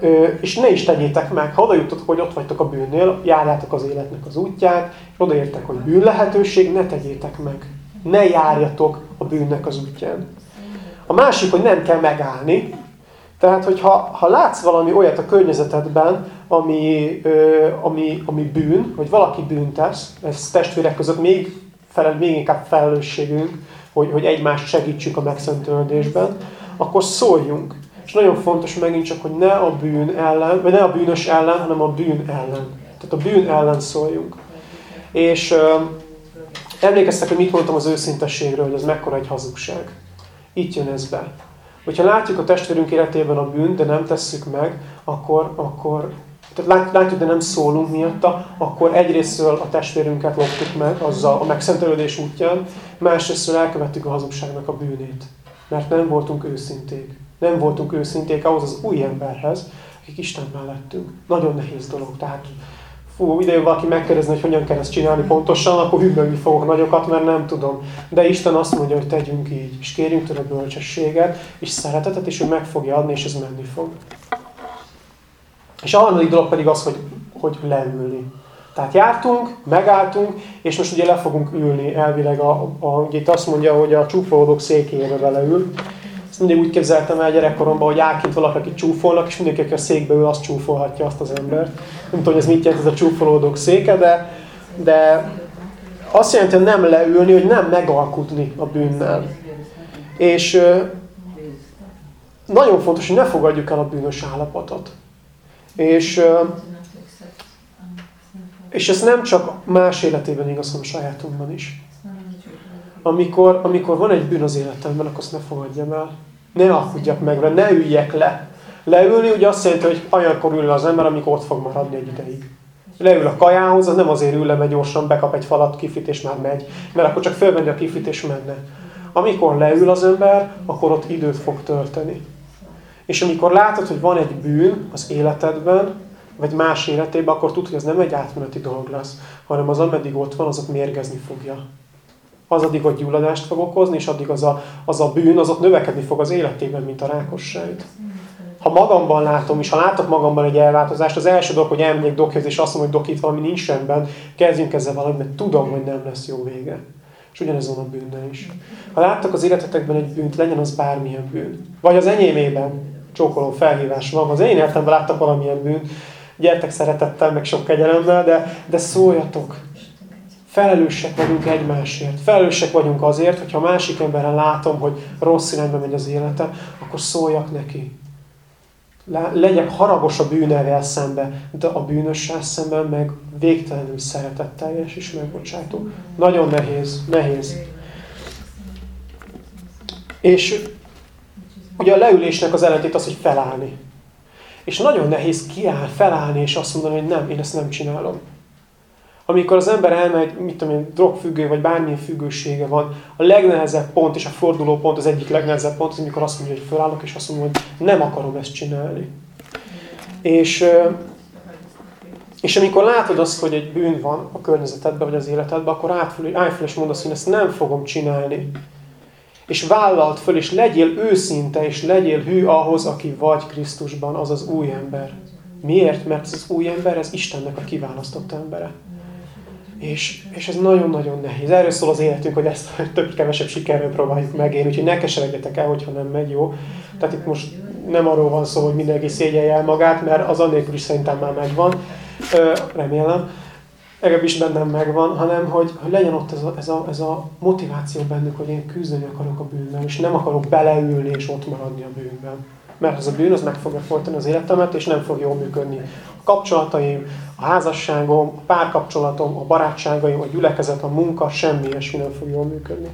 Ö, és ne is tegyétek meg. Ha oda jutott, hogy ott vagytok a bűnnél, járjátok az életnek az útját, és odaértek, hogy bűn lehetőség, ne tegyétek meg. Ne járjatok a bűnnek az útján. A másik, hogy nem kell megállni, Tehát, hogyha ha látsz valami olyat a környezetedben, ami, ö, ami, ami bűn, vagy valaki bűnt tesz, ez testvérek között még, felel, még inkább felelősségünk, hogy, hogy egymást segítsük a megszentölődésben, akkor szóljunk. És nagyon fontos megint csak, hogy ne a bűn ellen, vagy ne a bűnös ellen, hanem a bűn ellen. Tehát a bűn ellen szóljunk. És ö, emlékeztek, hogy mit mondtam az őszintességről, hogy ez mekkora egy hazugság. Itt jön ez be. Hogyha látjuk a testvérünk életében a bűnt, de nem tesszük meg, akkor, akkor tehát látjuk, de nem szólunk miatta, akkor egyrésztről a testvérünket loptuk meg azzal a megszentelődés útján, másrésztről elkövettük a hazugságnak a bűnét. Mert nem voltunk őszinték. Nem voltunk őszinték ahhoz az új emberhez, akik Isten mellettünk. Nagyon nehéz dolog. Tehát fú, ide jön valaki megkérdezni, hogy hogyan kell ezt csinálni pontosan, akkor hümmögni fogok nagyokat, mert nem tudom. De Isten azt mondja, hogy tegyünk így, és kérjünk tőle bölcsességet, és szeretetet, és ő meg fogja adni, és ez menni fog. És a harmadik dolog pedig az, hogy, hogy leülni. Tehát jártunk, megálltunk, és most ugye le fogunk ülni elvileg, a, a, itt azt mondja, hogy a csúfolódók székébe beleül. Ezt mindig úgy képzeltem el gyerekkoromban, hogy áll kint valaki, akit csúfolnak, és mindenki, aki a székbe ül, azt csúfolhatja azt az embert. Nem tudom, hogy ez mit jelent ez a csúfolódók széke, de, de azt jelenti, hogy nem leülni, hogy nem megalkutni a bűnnel. És nagyon fontos, hogy ne fogadjuk el a bűnös állapotot. És, és ez nem csak más életében igaz, hanem sajátunkban is. Amikor, amikor van egy bűn az életemben, akkor azt ne fogadjam el. Ne alkudjak meg, ne üljek le. Leülni ugye azt jelenti, hogy olyankor ül az ember, amikor ott fog maradni egy ideig. Leül a kajához, az nem azért ül le, mert gyorsan bekap egy falat, kifit és már megy. Mert akkor csak fölvenni a kifit és menne. Amikor leül az ember, akkor ott időt fog tölteni. És amikor látod, hogy van egy bűn az életedben, vagy más életében, akkor tudod, hogy ez nem egy átmeneti dolog lesz, hanem az, ameddig ott van, az ott mérgezni fogja. Az addig ott gyulladást fog okozni, és addig az a, az a bűn, az ott növekedni fog az életében, mint a rákosság. Ha magamban látom, és ha látok magamban egy elváltozást, az első dolog, hogy elmegyek dokhez, és azt mondom, hogy dok, valami nincs rendben, kezdjünk ezzel valamit, mert tudom, hogy nem lesz jó vége. És ugyanez van a bűnnel is. Ha láttok az életetekben egy bűnt, legyen az bármilyen bűn. Vagy az enyémében, csókoló felhívás van. Az én életemben láttak valamilyen bűn, gyertek szeretettel, meg sok kegyelemmel, de, de szóljatok. Felelősek vagyunk egymásért. Felelősek vagyunk azért, hogyha másik emberen látom, hogy rossz irányba megy az élete, akkor szóljak neki. Le, legyek haragos a bűnerrel szembe, de a bűnössel szemben meg végtelenül szeretetteljes és megbocsátó. Nagyon nehéz, nehéz. És Ugye a leülésnek az ellentét az, hogy felállni. És nagyon nehéz kiáll, felállni, és azt mondani, hogy nem, én ezt nem csinálom. Amikor az ember elmegy, mit tudom én, drogfüggő, vagy bármilyen függősége van, a legnehezebb pont, és a forduló pont az egyik legnehezebb pont, az amikor azt mondja, hogy felállok, és azt mondom, hogy nem akarom ezt csinálni. És, és amikor látod azt, hogy egy bűn van a környezetedben, vagy az életedben, akkor állj fel és mondd azt, hogy ezt nem fogom csinálni és vállalt föl, és legyél őszinte, és legyél hű ahhoz, aki vagy Krisztusban, az az új ember. Miért? Mert ez az új ember, ez Istennek a kiválasztott embere. És, és ez nagyon-nagyon nehéz. Erről szól az életünk, hogy ezt több-kevesebb sikerrel próbáljuk megélni, úgyhogy ne keseregjetek el, hogyha nem megy jó. Tehát itt most nem arról van szó, hogy mindenki szégyelje el magát, mert az annélkül is szerintem már megvan. Remélem legalábbis bennem megvan, hanem hogy, hogy legyen ott ez a, ez, a, ez a motiváció bennük, hogy én küzdeni akarok a bűnnel, és nem akarok beleülni és ott maradni a bűnben. Mert ez a bűn, az meg fogja folytani az életemet, és nem fog jól működni. A kapcsolataim, a házasságom, a párkapcsolatom, a barátságaim, a gyülekezet, a munka, semmi ilyesmi nem fog jól működni.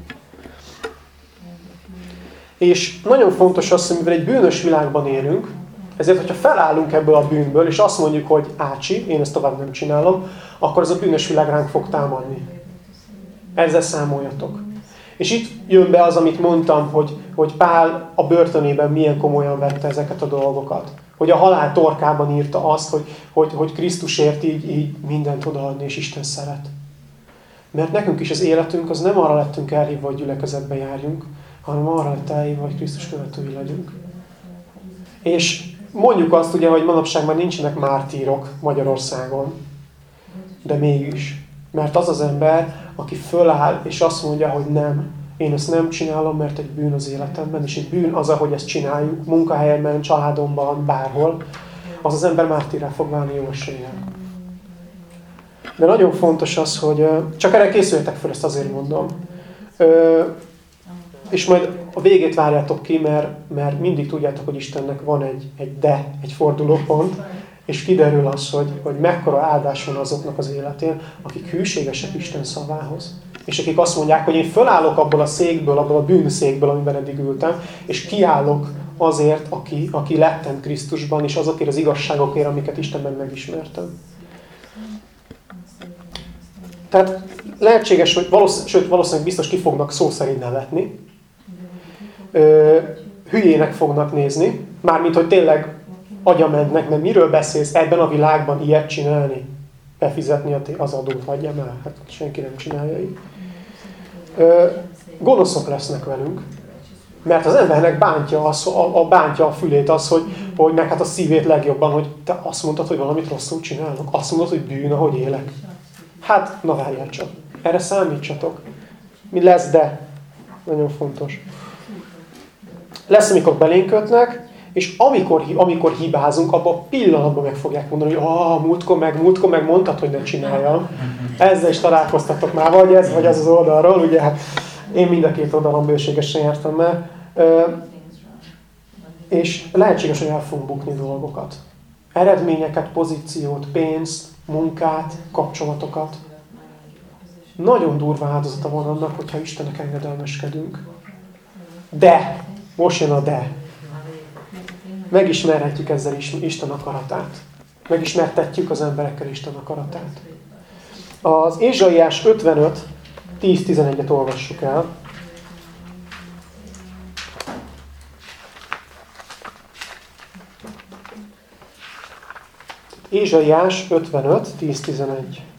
És nagyon fontos az, hogy mivel egy bűnös világban élünk, ezért, hogyha felállunk ebből a bűnből, és azt mondjuk, hogy ácsi, én ezt tovább nem csinálom, akkor ez a bűnös világ ránk fog támadni. Ezzel számoljatok. És itt jön be az, amit mondtam, hogy, hogy Pál a börtönében milyen komolyan vette ezeket a dolgokat. Hogy a halál torkában írta azt, hogy, hogy, hogy Krisztusért így, így mindent odaadni, és Isten szeret. Mert nekünk is az életünk az nem arra lettünk elhívva, hogy gyülekezetbe járjunk, hanem arra lett elhívva, hogy Krisztus követői legyünk. És mondjuk azt ugye, hogy manapság már nincsenek mártírok Magyarországon, de mégis. Mert az az ember, aki föláll, és azt mondja, hogy nem, én ezt nem csinálom, mert egy bűn az életemben, és egy bűn az, ahogy ezt csináljuk, munkahelyemben, családomban, bárhol, az az ember mártírá fog válni jó eséllyel. De nagyon fontos az, hogy csak erre készüljetek fel, ezt azért mondom. És majd a végét várjátok ki, mert, mert mindig tudjátok, hogy Istennek van egy, egy de, egy fordulópont, és kiderül az, hogy, hogy mekkora áldás van azoknak az életén, akik hűségesek Isten szavához. És akik azt mondják, hogy én fölállok abból a székből, abból a bűnszékből, amiben eddig ültem, és kiállok azért, aki, aki lettem Krisztusban, és azokért az igazságokért, amiket Istenben megismertem. Tehát lehetséges, hogy valószínűleg, sőt, valószínűleg biztos ki fognak szó szerint nevetni. Hülyének fognak nézni, mármint, hogy tényleg agyamennek, mert miről beszélsz ebben a világban ilyet csinálni? Befizetni az adót, hagyjam el, hát senki nem csinálja így. Ö, gonoszok lesznek velünk, mert az embernek bántja, az, a, a bántja a fülét az, hogy, hogy meg hát a szívét legjobban, hogy te azt mondtad, hogy valamit rosszul csinálok. Azt mondod, hogy bűn, ahogy élek. Hát, na várjál csak. Erre számítsatok. Mi lesz, de? Nagyon fontos. Lesz, amikor belénkötnek, és amikor, amikor hibázunk, abban a pillanatban meg fogják mondani, hogy ah, múltkor meg, múltkor meg mondtad, hogy ne csináljam. Ezzel is találkoztatok már, vagy ez, vagy az az oldalról, ugye hát én mind a két oldalon bőségesen jártam el. És lehetséges, hogy el fogunk bukni dolgokat. Eredményeket, pozíciót, pénzt, munkát, kapcsolatokat. Nagyon durva áldozata van annak, hogyha Istennek engedelmeskedünk. De, most jön a de. Megismerhetjük ezzel is Isten akaratát. Megismertetjük az emberekkel Isten akaratát. Az Ézsaiás 55, 10-11-et olvassuk el. Ézsaiás 55, 10-11.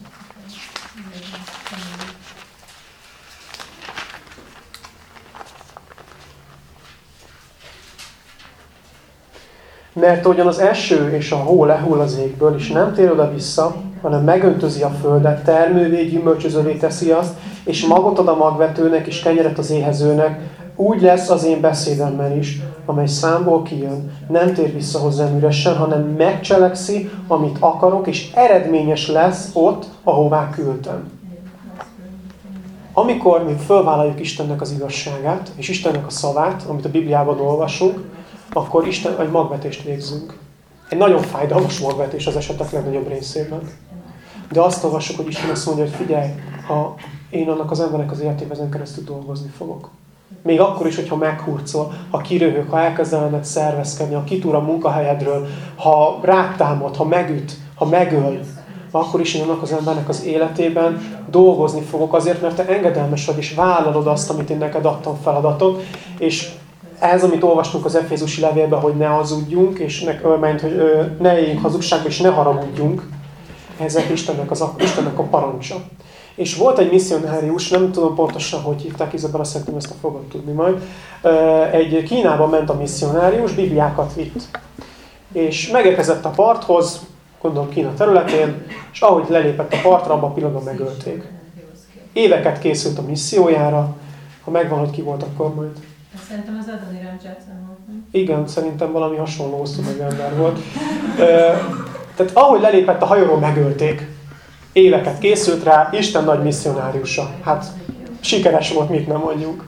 Mert ugyan az eső és a hó lehull az égből, és nem tér oda vissza, hanem megöntözi a földet, termővé, gyümölcsözővé teszi azt, és magot ad a magvetőnek, és kenyeret az éhezőnek, úgy lesz az én beszédemmel is, amely számból kijön, nem tér vissza hozzám üresen, hanem megcselekszi, amit akarok, és eredményes lesz ott, ahová küldtem. Amikor mi fölvállaljuk Istennek az igazságát, és Istennek a szavát, amit a Bibliában olvasunk, akkor Isten egy magvetést végzünk. Egy nagyon fájdalmas magvetés az esetek legnagyobb részében. De azt olvassuk, hogy Isten azt mondja, hogy figyelj, ha én annak az embernek az életében keresztül dolgozni fogok. Még akkor is, hogyha meghurcol, ha kiröhög, ha elkezdenek szervezkedni, ha kitúr a munkahelyedről, ha rátámad, ha megüt, ha megöl, akkor is én annak az embernek az életében dolgozni fogok azért, mert te vagy, és vállalod azt, amit én neked adtam feladatot, és ez, amit olvastunk az Efézusi levélben, hogy ne hazudjunk, és ne, mert, hogy ne éljünk hazugságba, és ne haragudjunk, ezek Istennek, az, Istennek a parancsa. És volt egy misszionárius, nem tudom pontosan, hogy hívták, Izabela szerintem ezt a fogod tudni majd. Egy Kínában ment a misszionárius, bibliákat vitt. És megérkezett a parthoz, gondolom Kína területén, és ahogy lelépett a partra, abban a pillanatban megölték. Éveket készült a missziójára, ha megvan, hogy ki volt, akkor majd. Szerintem az Adoniram Jackson volt? Igen, szerintem valami hasonló hosszú ember volt. Tehát ahogy lelépett a hajóról, megölték éveket készült rá, Isten nagy misszionáriusa. Hát sikeres volt, mit nem mondjuk.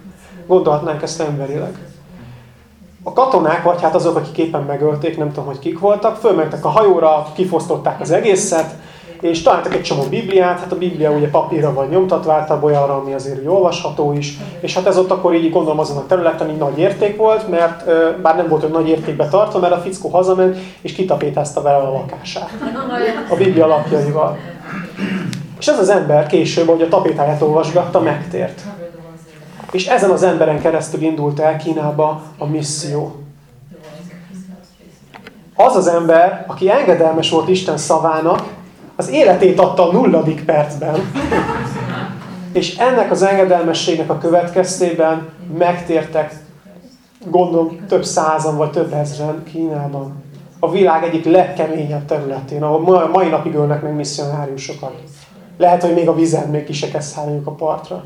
Gondolhatnánk ezt emberileg. A katonák, vagy hát azok, akik éppen megölték, nem tudom, hogy kik voltak, fölmentek a hajóra, kifosztották az egészet, és találtak egy csomó Bibliát, hát a Biblia ugye papírra van nyomtatva, általában olyanra, ami azért olvasható is, és hát ez ott akkor így gondolom azon a területen így nagy érték volt, mert bár nem volt hogy nagy értékbe tartva, mert a fickó hazament, és kitapétázta vele a lakását. A Biblia lapjaival. És ez az ember később, ahogy a tapétáját olvasgatta, megtért. És ezen az emberen keresztül indult el Kínába a misszió. Az az ember, aki engedelmes volt Isten szavának, az életét adta a nulladik percben, és ennek az engedelmességnek a következtében megtértek, gondolom, több százan vagy több ezren Kínában. A világ egyik legkeményebb területén, ahol mai napig ölnek meg misszionáriusokat. Lehet, hogy még a vizen még ki se a partra.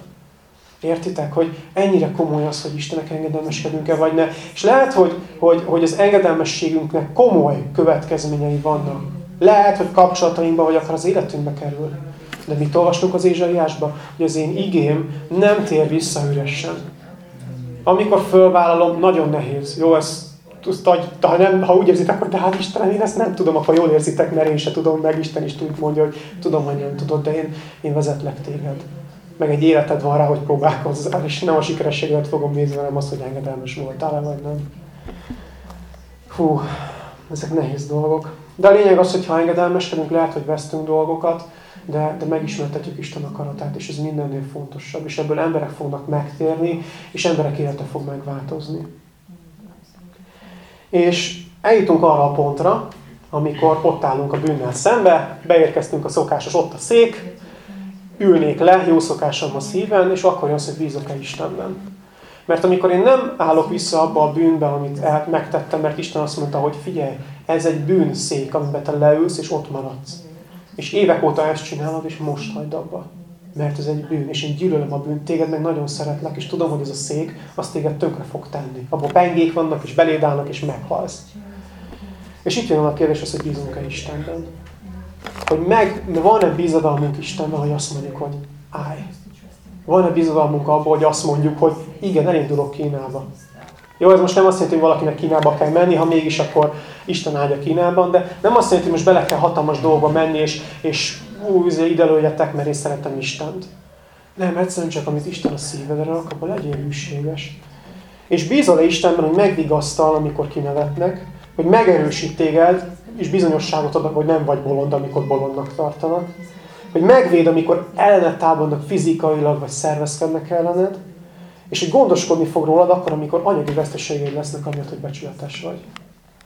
Értitek, hogy ennyire komoly az, hogy Istenek engedelmeskedünk-e vagy ne. És lehet, hogy, hogy, hogy az engedelmességünknek komoly következményei vannak. Lehet, hogy kapcsolatainkba, vagy akár az életünkbe kerül. De mit olvastunk az Ézsaiásba? Hogy az én igém nem tér vissza üresen. Amikor fölvállalom, nagyon nehéz. Jó, ez ha, nem, ha úgy érzitek, hogy de hát Istenem, én ezt nem tudom, akkor jól érzitek, mert én se tudom, meg Isten is tud mondja, hogy tudom, hogy nem tudod, de én, én vezetlek téged. Meg egy életed van rá, hogy próbálkozzál, és nem a sikerességet fogom nézni, hanem azt, hogy engedelmes voltál-e, vagy nem. Hú, ezek nehéz dolgok. De a lényeg az, hogy ha engedelmeskedünk, lehet, hogy vesztünk dolgokat, de, de megismertetjük Isten akaratát, és ez mindennél fontosabb, és ebből emberek fognak megtérni, és emberek élete fog megváltozni. És eljutunk arra a pontra, amikor ott állunk a bűnnel szembe, beérkeztünk a szokásos, ott a szék, ülnék le, jó szokásom a szíven, és akkor jössz, hogy bízok-e Istenben. Mert amikor én nem állok vissza abba a bűnbe, amit el, megtettem, mert Isten azt mondta, hogy figyelj, ez egy bűnszék, amiben te leülsz, és ott maradsz. És évek óta ezt csinálod, és most hagyd abba. Mert ez egy bűn, és én gyűlölöm a bűnt, téged meg nagyon szeretlek, és tudom, hogy ez a szék, az téged tönkre fog tenni. Abban pengék vannak, és beléd állnak, és meghalsz. És itt jön a kérdés az, hogy bízunk-e Istenben. Hogy meg, van-e bizadalmunk Istenben, hogy azt mondjuk, hogy állj. Van-e bizadalmunk abban, hogy azt mondjuk, hogy igen, elindulok Kínába. Jó, ez most nem azt jelenti, hogy valakinek Kínába kell menni, ha mégis, akkor Isten áldja Kínában, de nem azt jelenti, hogy most bele kell hatalmas dolgokba menni, és, és ú, izé, ide lőjetek, mert én szeretem Istent. Nem, egyszerűen csak amit Isten a szívedre rak, abban legyél hűséges. És bízol-e Istenben, hogy megvigasztal, amikor kinevetnek, hogy megerősít téged, és bizonyosságot ad, hogy nem vagy bolond, amikor bolondnak tartanak. Hogy megvéd, amikor ellened támadnak fizikailag, vagy szervezkednek ellened. És hogy gondoskodni fog rólad akkor, amikor anyagi veszteségeid lesznek, amiatt, hogy becsületes vagy.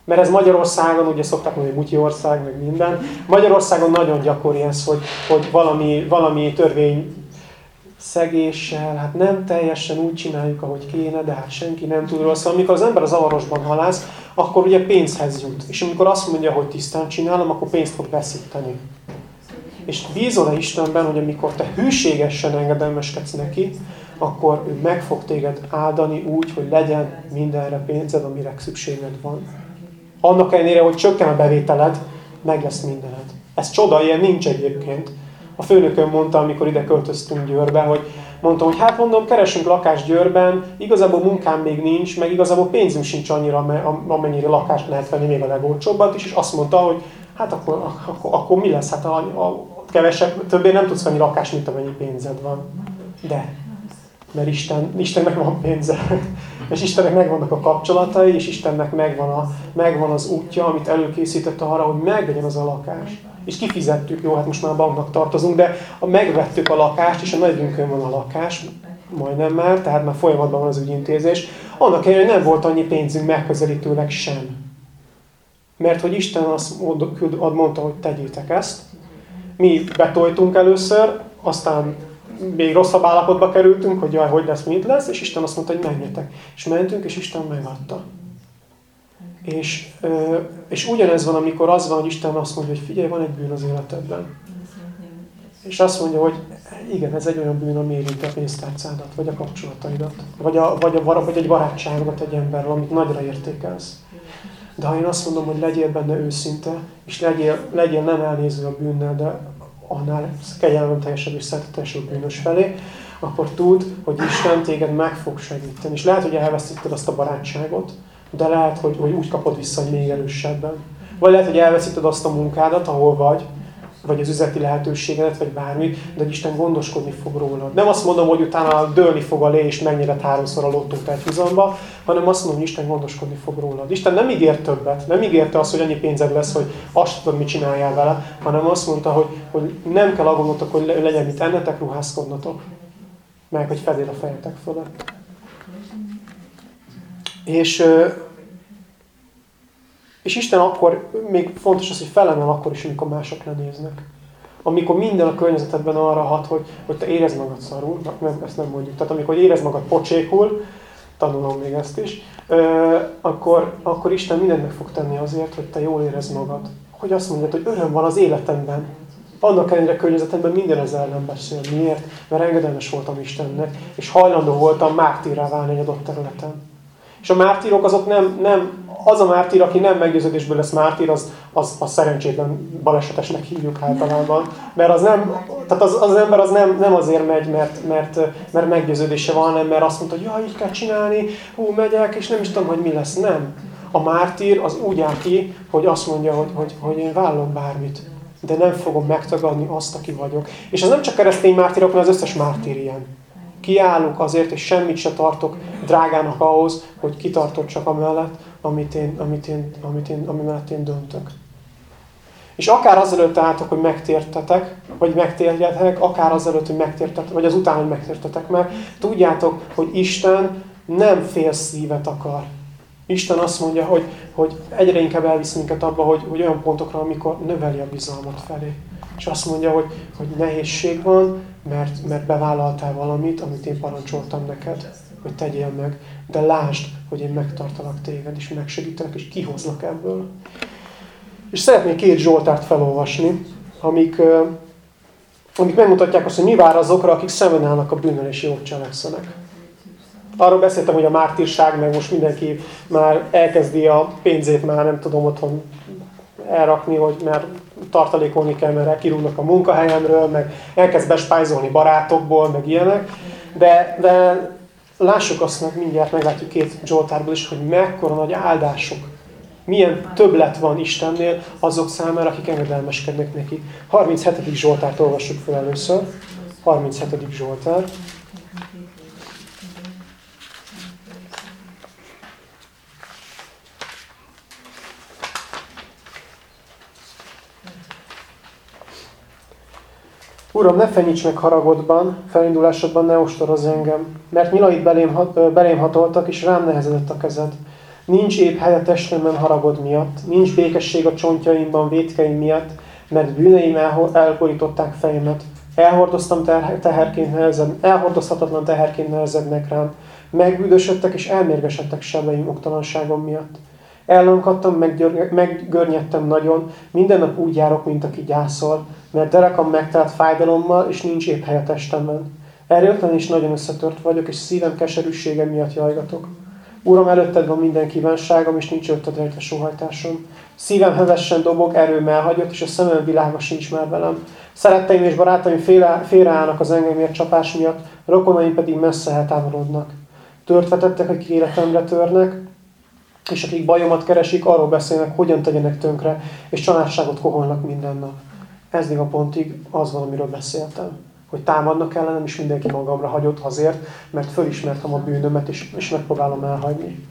Mert ez Magyarországon, ugye szokták mondani, hogy ország, meg minden. Magyarországon nagyon gyakori ez, hogy, hogy valami, valami törvény szegéssel, hát nem teljesen úgy csináljuk, ahogy kéne, de hát senki nem tud róla. Szóval amikor az ember az avarosban halász, akkor ugye pénzhez jut. És amikor azt mondja, hogy tisztán csinálom, akkor pénzt fog veszíteni. És bízol-e Istenben, hogy amikor te hűségesen engedelmeskedsz neki, akkor ő meg fog téged áldani úgy, hogy legyen mindenre pénzed, amire szükséged van. Annak ellenére, hogy csökken a bevételed, meg lesz mindened. Ez csoda, ilyen nincs egyébként. A főnököm mondta, amikor ide költöztünk Győrbe, hogy mondtam, hogy hát mondom, keresünk lakást Győrben, igazából munkám még nincs, meg igazából pénzünk sincs annyira, amennyire lakást lehet venni, még a legolcsóbbat is, és azt mondta, hogy hát akkor, akkor, akkor mi lesz? Hát a, a kevesebb, többé nem tudsz venni lakást, mint amennyi pénzed van. De, mert Isten, Istennek van pénze. És Istennek megvannak a kapcsolatai, és Istennek megvan, a, megvan az útja, amit előkészített arra, hogy meglegyen az a lakás. És kifizettük, jó, hát most már a banknak tartozunk, de megvettük a lakást, és a nagyünkön van a lakás, majdnem már, tehát már folyamatban van az ügyintézés. Annak ellenére nem volt annyi pénzünk megközelítőleg sem. Mert hogy Isten azt mondta, hogy tegyétek ezt. Mi betoltunk először, aztán még rosszabb állapotba kerültünk, hogy jaj, hogy lesz, mint lesz, és Isten azt mondta, hogy menjetek. És mentünk, és Isten megadta. És, és ugyanez van, amikor az van, hogy Isten azt mondja, hogy figyelj, van egy bűn az életedben. És azt mondja, hogy igen, ez egy olyan bűn, ami érinti a pénztárcádat, vagy a kapcsolataidat, vagy, a, vagy, a, vagy egy barátságodat egy emberrel, amit nagyra értékelsz. De ha én azt mondom, hogy legyél benne őszinte, és legyél, legyél nem elnéző a bűnnel, de annál kegyelem teljesebb és szeretetesebb bűnös felé, akkor tud, hogy Isten téged meg fog segíteni. És lehet, hogy elveszíted azt a barátságot, de lehet, hogy, hogy úgy kapod vissza, hogy még erősebben. Vagy lehet, hogy elveszíted azt a munkádat, ahol vagy, vagy az üzleti lehetőségedet, vagy bármi, de hogy Isten gondoskodni fog róla. Nem azt mondom, hogy utána dőlni fog a lé, és megnyered háromszor a lottót egy húzamba, hanem azt mondom, hogy Isten gondoskodni fog róla. Isten nem ígért többet, nem ígérte azt, hogy annyi pénzed lesz, hogy azt tudod, mit csináljál vele, hanem azt mondta, hogy, hogy nem kell aggódnotok, hogy legyen mit ennetek, ruházkodnotok, meg hogy fedél a fejetek fölött. És és Isten akkor, még fontos az, hogy felemel akkor is, amikor mások lenéznek. Amikor minden a környezetedben arra hat, hogy, hogy te érezd magad szarul, nem, ezt nem mondjuk. Tehát amikor érezd magad pocsékul, tanulom még ezt is, akkor, akkor Isten mindent meg fog tenni azért, hogy te jól érezd magad. Hogy azt mondjad, hogy öröm van az életemben. Annak ellenére környezetemben minden az ellen beszél. Miért? Mert engedelmes voltam Istennek, és hajlandó voltam mártírrá válni egy adott területen. És a mártírok azok nem, nem az a mártír, aki nem meggyőződésből lesz mártír, az, az, az szerencsétlen balesetesnek hívjuk általában. Mert az, nem, tehát az, az ember az nem, nem azért megy, mert, mert, mert meggyőződése van, hanem mert azt mondta, hogy ja, így kell csinálni, hú, megyek, és nem is tudom, hogy mi lesz. Nem. A mártír az úgy áll ki, hogy azt mondja, hogy, hogy, hogy én vállom bármit, de nem fogom megtagadni azt, aki vagyok. És ez nem csak keresztény mártírok, hanem az összes mártír ilyen kiállok azért, és semmit se tartok drágának ahhoz, hogy kitartok csak amellett, amit én, amit én, amit én, ami mellett én döntök. És akár azelőtt álltok, hogy megtértetek, vagy megtérjetek, akár azelőtt, hogy megtértetek, vagy az után, hogy megtértetek meg, tudjátok, hogy Isten nem fél szívet akar. Isten azt mondja, hogy, hogy egyre inkább elvisz minket abba, hogy, hogy olyan pontokra, amikor növeli a bizalmat felé. És azt mondja, hogy, hogy nehézség van, mert, mert bevállaltál valamit, amit én parancsoltam neked, hogy tegyél meg. De lásd, hogy én megtartalak téged, és megsegítelek, és kihozlak ebből. És szeretnék két Zsoltárt felolvasni, amik, amik megmutatják azt, hogy mi vár azokra, akik szemben állnak a bűnnel és jót cselekszenek. Arról beszéltem, hogy a mártírság, meg most mindenki már elkezdi a pénzét már nem tudom otthon elrakni, hogy mert tartalékolni kell, mert kirúgnak a munkahelyemről, meg elkezd bespájzolni barátokból, meg ilyenek. De, de lássuk azt meg, mindjárt meglátjuk két Zsoltárból is, hogy mekkora nagy áldások, milyen többlet van Istennél azok számára, akik engedelmeskednek neki. 37. Zsoltárt olvassuk fel először. 37. Zsoltár. Uram, ne fenyíts meg haragodban, felindulásodban ne ostorozz engem, mert nyilait belém, belém hatoltak, és rám nehezedett a kezed. Nincs épp helye testemben haragod miatt, nincs békesség a csontjaimban vétkeim miatt, mert bűneim elborították fejemet. Elhordoztam teherként nehezed, elhordozhatatlan teherként nehezednek rám. Megbűdösödtek és elmérgesedtek sebeim oktalanságom miatt. Ellankadtam, meggörnyedtem nagyon, minden nap úgy járok, mint aki gyászol, mert derekam megtelt fájdalommal, és nincs épp hely a testemben. Erőtlen és nagyon összetört vagyok, és szívem keserűsége miatt jajgatok. Uram, előtted van minden kívánságom, és nincs ötted rejtve sohajtásom. Szívem hevesen dobog, erőm elhagyott, és a szemem világa sincs már velem. Szeretteim és barátaim félreállnak az engemért csapás miatt, rokonaim pedig messze eltávolodnak. Törtvetettek, akik életemre törnek, és akik bajomat keresik, arról beszélnek, hogyan tegyenek tönkre, és családságot koholnak minden nap. Ezdig a pontig az van, amiről beszéltem. Hogy támadnak ellenem, és mindenki magamra hagyott azért, mert fölismertem a bűnömet, és, és megpróbálom elhagyni.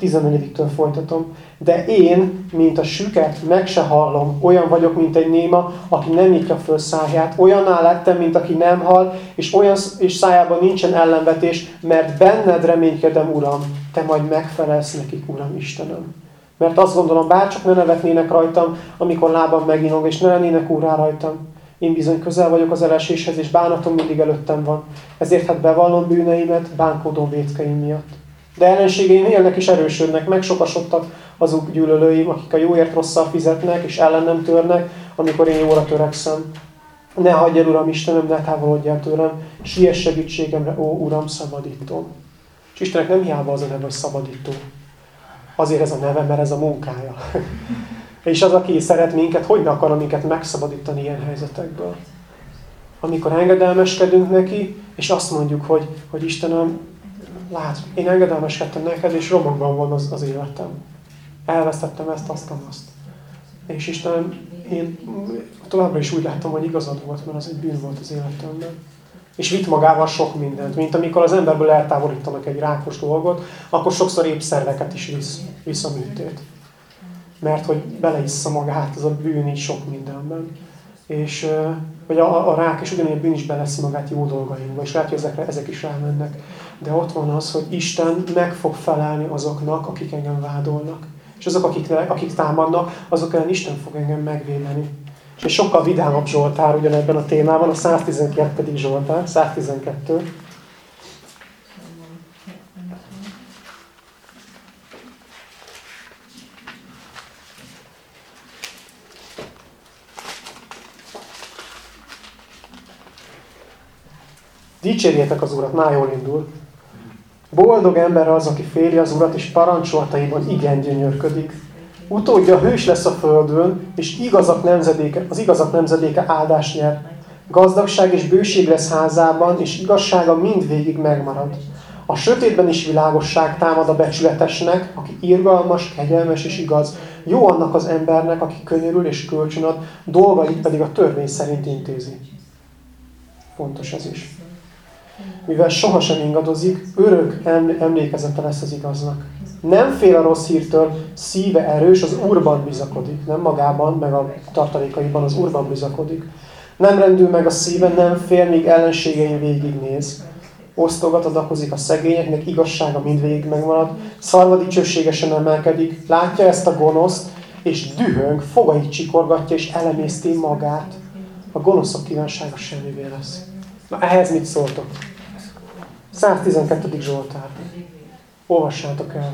14-től folytatom. De én, mint a süket, meg se hallom. Olyan vagyok, mint egy néma, aki nem nyitja föl száját. Olyanná lettem, mint aki nem hal, és olyan és szájában nincsen ellenvetés, mert benned reménykedem, Uram. Te majd megfelelsz nekik, Uram Istenem. Mert azt gondolom, bárcsak ne nevetnének rajtam, amikor lábam meginog, és ne lennének úrá rajtam. Én bizony közel vagyok az eleséshez, és bánatom mindig előttem van. Ezért hát bevallom bűneimet, bánkódom vétkeim miatt. De ellenségeim élnek és erősödnek, megsokasodtak azok gyűlölőim, akik a jóért rosszal fizetnek, és ellenem törnek, amikor én jóra törekszem. Ne hagyj el, Uram Istenem, ne távolodj tőlem, siess segítségemre, ó Uram, szabadítom. És Istennek nem hiába az a neve, hogy szabadító. Azért ez a neve, mert ez a munkája. És az, aki szeret minket, hogy ne akar minket megszabadítani ilyen helyzetekből? Amikor engedelmeskedünk neki, és azt mondjuk, hogy, hogy Istenem, lát, én engedelmeskedtem neked, és romokban van az, az életem. Elvesztettem ezt, azt, azt. És Istenem, én továbbra is úgy látom, hogy igazad volt, mert az egy bűn volt az életemben és vitt magával sok mindent. Mint amikor az emberből eltávolítanak egy rákos dolgot, akkor sokszor épszerveket is visz, visz a műtét. Mert hogy beleissza magát az a bűn is sok mindenben. És hogy a, a rák és ugyanilyen bűn is beleszi magát jó dolgainkba, és lehet, hogy ezekre, ezek is rámennek. De ott van az, hogy Isten meg fog felelni azoknak, akik engem vádolnak. És azok, akik, akik támadnak, azok ellen Isten fog engem megvédeni. És egy sokkal vidámabb Zsoltár ugyanebben a témában, a 112. Zsoltár, 112. Dicsérjétek az Urat, már jól indul. Boldog ember az, aki féli az Urat, és parancsolataiban igen gyönyörködik. Utódja hős lesz a földön, és igazak nemzedéke, az igazak nemzedéke áldás nyer. Gazdagság és bőség lesz házában, és igazsága mindvégig megmarad. A sötétben is világosság támad a becsületesnek, aki irgalmas, kegyelmes és igaz. Jó annak az embernek, aki könyörül és kölcsönad, dolgait pedig a törvény szerint intézi. Fontos ez is. Mivel sohasem ingadozik, örök emlékezete lesz az igaznak. Nem fél a rossz hírtől, szíve erős, az Úrban bizakodik. Nem magában, meg a tartalékaiban, az Úrban bizakodik. Nem rendül meg a szíve, nem fél, míg ellenségein végignéz. Osztogat, adakozik a szegényeknek, igazsága mindvégig megmarad. Szarva dicsőségesen emelkedik, látja ezt a gonoszt, és dühöng, fogait csikorgatja, és elemészti magát. A gonoszok kívánsága semmivé lesz. Na ehhez mit szóltok? 112. Zsoltár. Olvassátok el.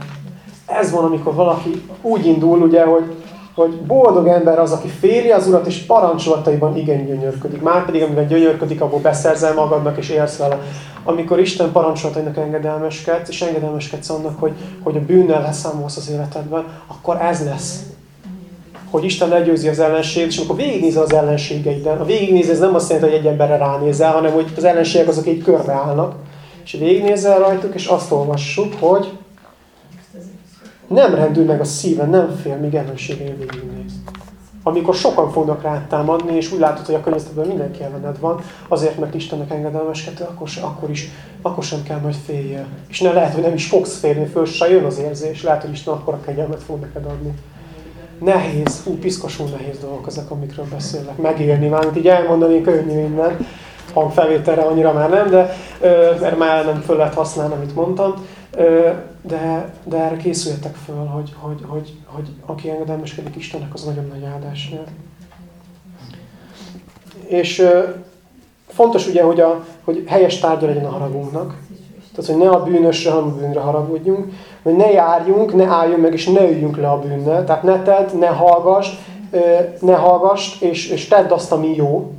Ez van, amikor valaki úgy indul, ugye, hogy, hogy boldog ember az, aki féli az Urat, és parancsolataiban igen gyönyörködik. Márpedig, amivel gyönyörködik, abból beszerzel magadnak, és élsz vele. Amikor Isten parancsolatainak engedelmeskedsz, és engedelmeskedsz annak, hogy, hogy a bűnnel leszámolsz az életedben, akkor ez lesz. Hogy Isten legyőzi az ellenséget, és amikor végignézel az ellenségeiden, a végignézni ez nem azt jelenti, hogy egy emberre ránézel, hanem hogy az ellenségek azok így körbeállnak, és végignézel rajtuk, és azt olvassuk, hogy nem rendül meg a szíve, nem fél, míg ellenségén végignéz. Amikor sokan fognak rád támadni, és úgy látod, hogy a környezetben mindenki ellened van, azért, mert Istennek engedelmeskedő, akkor, se, akkor, is, akkor sem kell majd féljél. És ne lehet, hogy nem is fogsz félni, föl se jön az érzés, lehet, hogy Isten akkor a kegyelmet fog neked adni. Nehéz, ú, piszkosul nehéz dolgok ezek, amikről beszélek. Megélni, mármint így elmondani könnyű minden, hangfelvételre annyira már nem, de mert már nem föl lehet használni, amit mondtam. De, de erre készüljetek föl, hogy, hogy, hogy, hogy aki engedelmeskedik Istennek, az nagyon nagy áldás nyer. És fontos ugye, hogy, a, hogy helyes tárgya legyen a haragunknak. Tehát, hogy ne a bűnösre, hanem a bűnre haragudjunk. Hogy ne járjunk, ne álljunk meg, és ne üljünk le a bűnnel. Tehát ne tedd, ne hallgass, ne hallgass, és, és tedd azt, ami jó.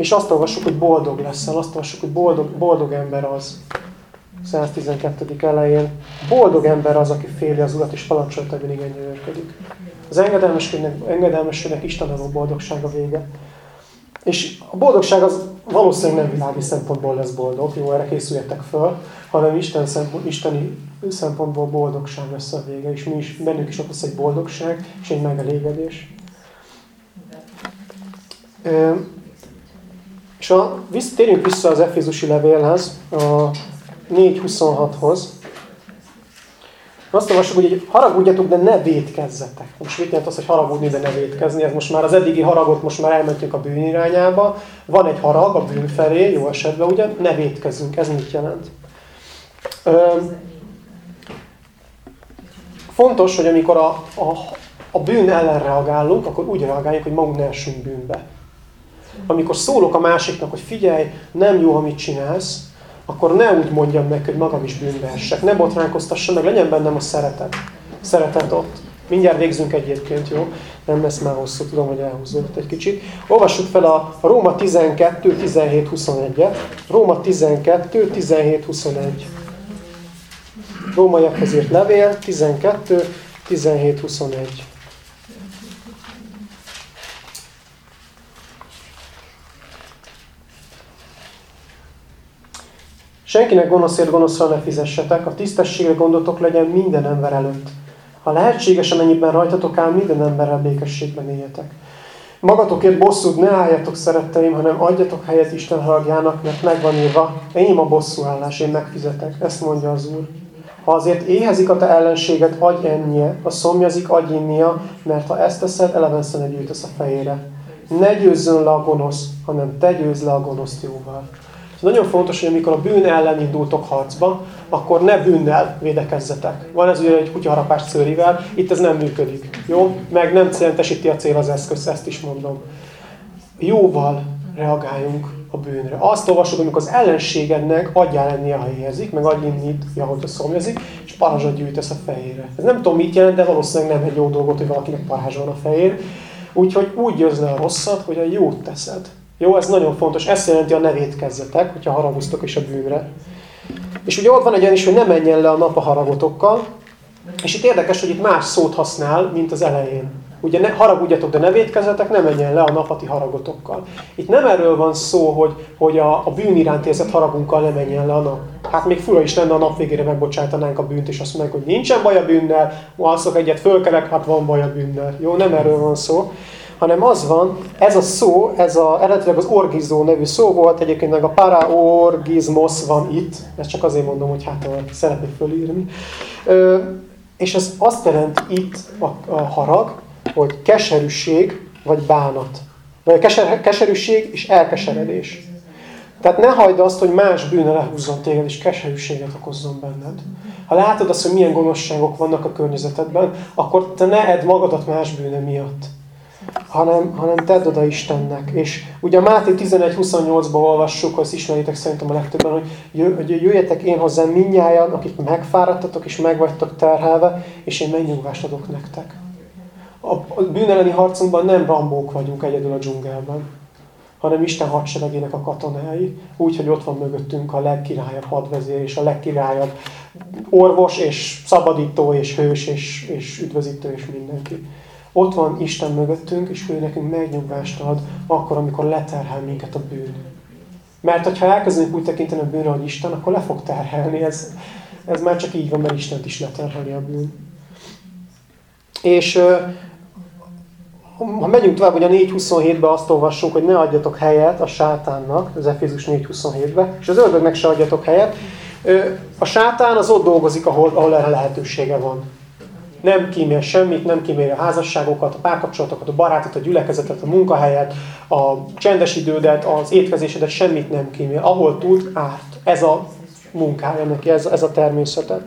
És azt olvassuk, hogy boldog leszel, azt olvassuk, hogy boldog, boldog ember az. 112. elején. Boldog ember az, aki féli az Urat, és parancsoltában igen gyönyörködik. Az engedelmességnek, engedelmességnek Isten a boldogság a vége. És a boldogság az valószínűleg nem világi szempontból lesz boldog, jó, erre készüljetek föl, hanem Isten szempont, isteni szempontból boldogság lesz a vége, és mi is, bennünk is ott lesz egy boldogság, és egy megelégedés. És a, visz, térjünk vissza az Efézusi levélhez, a 4.26-hoz. Azt olvassuk, hogy haragudjatok, de ne védkezzetek. Most mit jelent az, hogy haragudni, de ne védkezni? Ez most már az eddigi haragot most már elmentünk a bűn irányába. Van egy harag a bűn felé, jó esetben ugye, ne védkezzünk. Ez mit jelent? Ö, fontos, hogy amikor a, a, a bűn ellen reagálunk, akkor úgy reagáljunk, hogy magunk ne essünk bűnbe. Amikor szólok a másiknak, hogy figyelj, nem jó, amit csinálsz, akkor ne úgy mondjam meg, hogy magam is bűnbe. Ne botránkoztassa meg, legyen bennem a szeretet. Szeretet ott. Mindjárt végzünk egyébként, jó? Nem lesz már hosszú, tudom, hogy elhúzódott egy kicsit. Olvassuk fel a Róma 12, 17, 21-et. Róma 12, 17, 21. Rómaiakhoz írt levél, 12, 17, 21. Senkinek gonoszért gonoszra ne fizessetek, a tisztességre gondotok legyen minden ember előtt. Ha lehetséges, amennyiben rajtatok áll, minden emberrel békességben éljetek. Magatokért bosszút ne álljatok, szeretteim, hanem adjatok helyet Isten haragjának, mert megvan írva, én a bosszú állás, én megfizetek. Ezt mondja az Úr. Ha azért éhezik a te ellenséget, adj ennie, ha szomjazik, adj innia, mert ha ezt teszed, elevenszen gyűjtesz a fejére. Ne győzzön le a gonosz, hanem te győzz le a gonoszt jóval. Ez nagyon fontos, hogy amikor a bűn ellen indultok harcba, akkor ne bűnnel védekezzetek. Van ez ugye egy kutyaharapás szőrivel, itt ez nem működik. Jó? Meg nem célentesíti a cél az eszköz, ezt is mondom. Jóval reagáljunk a bűnre. Azt olvasod, amikor az ellenségednek adjál enni, ha érzik, meg adj inni, ahogy a szomjazik, és parázsat gyűjtesz a fejére. Ez nem tudom mit jelent, de valószínűleg nem egy jó dolgot, hogy valakinek parázs van a fején. Úgyhogy úgy győz le a rosszat, hogy a jót teszed. Jó, ez nagyon fontos. Ezt jelenti a nevét kezdetek, hogyha haragoztok is a bűnre. És ugye ott van egy olyan is, hogy ne menjen le a nap a haragotokkal. És itt érdekes, hogy itt más szót használ, mint az elején. Ugye ne, haragudjatok, de ne védkezzetek, ne menjen le a napati haragotokkal. Itt nem erről van szó, hogy, hogy a, a bűn iránt érzett haragunkkal ne menjen le a nap. Hát még fura is lenne, a nap végére megbocsájtanánk a bűnt, és azt mondjuk, hogy nincsen baj a bűnnel, alszok egyet, fölkelek, hát van baj a bűnnel. Jó, nem erről van szó hanem az van, ez a szó, ez a, eredetileg az orgizó nevű szó volt, egyébként meg a paraorgizmos van itt, ezt csak azért mondom, hogy hát szeretnék fölírni. Ö, és ez azt jelent itt a, a harag, hogy keserűség vagy bánat. Vagy keser, keserűség és elkeseredés. Tehát ne hagyd azt, hogy más bűne lehúzzon téged, és keserűséget okozzon benned. Ha látod azt, hogy milyen gonoszságok vannak a környezetedben, akkor te ne edd magadat más bűne miatt hanem, hanem tedd oda Istennek. És ugye a Máté 11.28-ban olvassuk, azt ismeritek szerintem a legtöbben, hogy, hogy jöjjetek én hozzám minnyáján, akik megfáradtatok és megvagytok terhelve, és én megnyugvást adok nektek. A, a bűn elleni harcunkban nem rambók vagyunk egyedül a dzsungelben, hanem Isten hadseregének a katonái, úgy, hogy ott van mögöttünk a legkirályabb hadvezér, és a legkirályabb orvos, és szabadító, és hős, és, és üdvözítő, és mindenki. Ott van Isten mögöttünk, és ő nekünk megnyugvást ad akkor, amikor leterhel minket a bűn. Mert hogyha elkezdünk úgy tekinteni a bűnre, hogy Isten, akkor le fog terhelni. Ez, ez már csak így van, mert Istent is leterheli a bűn. És ha megyünk tovább, hogy a 4.27-ben azt olvassuk, hogy ne adjatok helyet a sátánnak, az Efézus 4.27-ben, és az ördögnek se adjatok helyet. A sátán az ott dolgozik, ahol, ahol erre lehetősége van nem kímél semmit, nem kímél a házasságokat, a párkapcsolatokat, a barátot, a gyülekezetet, a munkahelyet, a csendes idődet, az étkezésedet, semmit nem kímél. Ahol tud, árt. Ez a munkája neki, ez, ez a természete.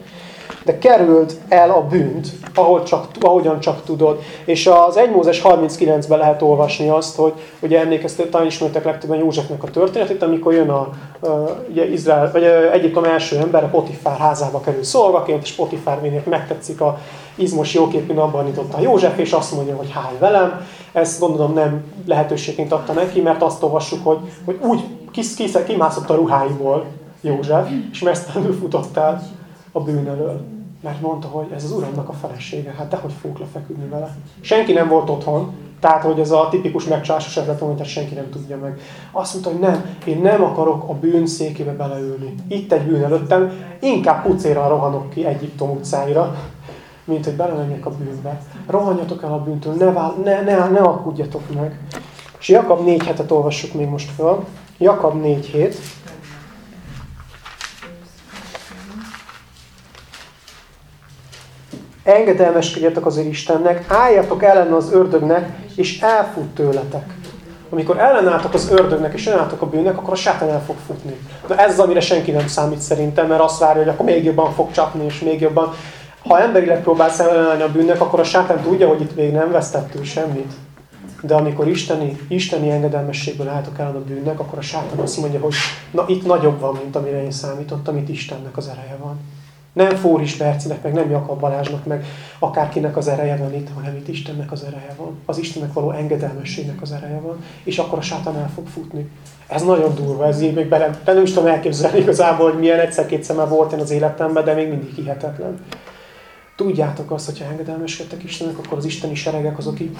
De kerüld el a bűnt, ahol csak, ahogyan csak tudod. És az 1 Mózes 39-ben lehet olvasni azt, hogy ugye emlékeztek, talán ismertek legtöbben Józsefnek a történetét, amikor jön a, a ugye Izrael, vagy Egyiptom első ember, a Potifár házába kerül szolgaként, és Potifár minél megtetszik a izmos jóképű napban nyitott a József, és azt mondja, hogy háj velem. Ezt gondolom nem lehetőségként adta neki, mert azt olvassuk, hogy, hogy úgy kis, kis, kimászott a ruháiból József, és mesztelenül futott el a bűn elől. Mert mondta, hogy ez az uramnak a felesége, hát dehogy fogok lefeküdni vele. Senki nem volt otthon, tehát, hogy ez a tipikus megcsásos eset, hogy senki nem tudja meg. Azt mondta, hogy nem, én nem akarok a bűn székébe beleülni. Itt egy bűn előttem, inkább pucéra rohanok ki Egyiptom utcáira, mint hogy belemenjek a bűnbe. Rohanjatok el a bűntől, ne, vál, ne, ne, ne akudjatok meg. És Jakab 4 hetet olvassuk még most fel. Jakab 4 hét. Engedelmeskedjetek azért Istennek, álljatok ellen az ördögnek, és elfut tőletek. Amikor ellenálltok az ördögnek, és ellenálltok a bűnnek, akkor a sátán el fog futni. Na ez az, amire senki nem számít szerintem, mert azt várja, hogy akkor még jobban fog csapni, és még jobban ha emberileg próbálsz ellenállni a bűnnek, akkor a sátán tudja, hogy itt még nem vesztettünk semmit. De amikor isteni, isteni engedelmességből álltok el a bűnnek, akkor a sátán azt mondja, hogy na itt nagyobb van, mint amire én számítottam, itt Istennek az ereje van. Nem Fóris Bercinek, meg nem Jakab Balázsnak, meg akárkinek az ereje van itt, hanem itt Istennek az ereje van. Az Istennek való engedelmességnek az ereje van. És akkor a sátán el fog futni. Ez nagyon durva, ez így még bele, de nem is tudom elképzelni igazából, hogy milyen egyszer-kétszer már volt én az életemben, de még mindig hihetetlen. Tudjátok azt, hogyha engedelmeskedtek Istennek, akkor az isteni seregek azok így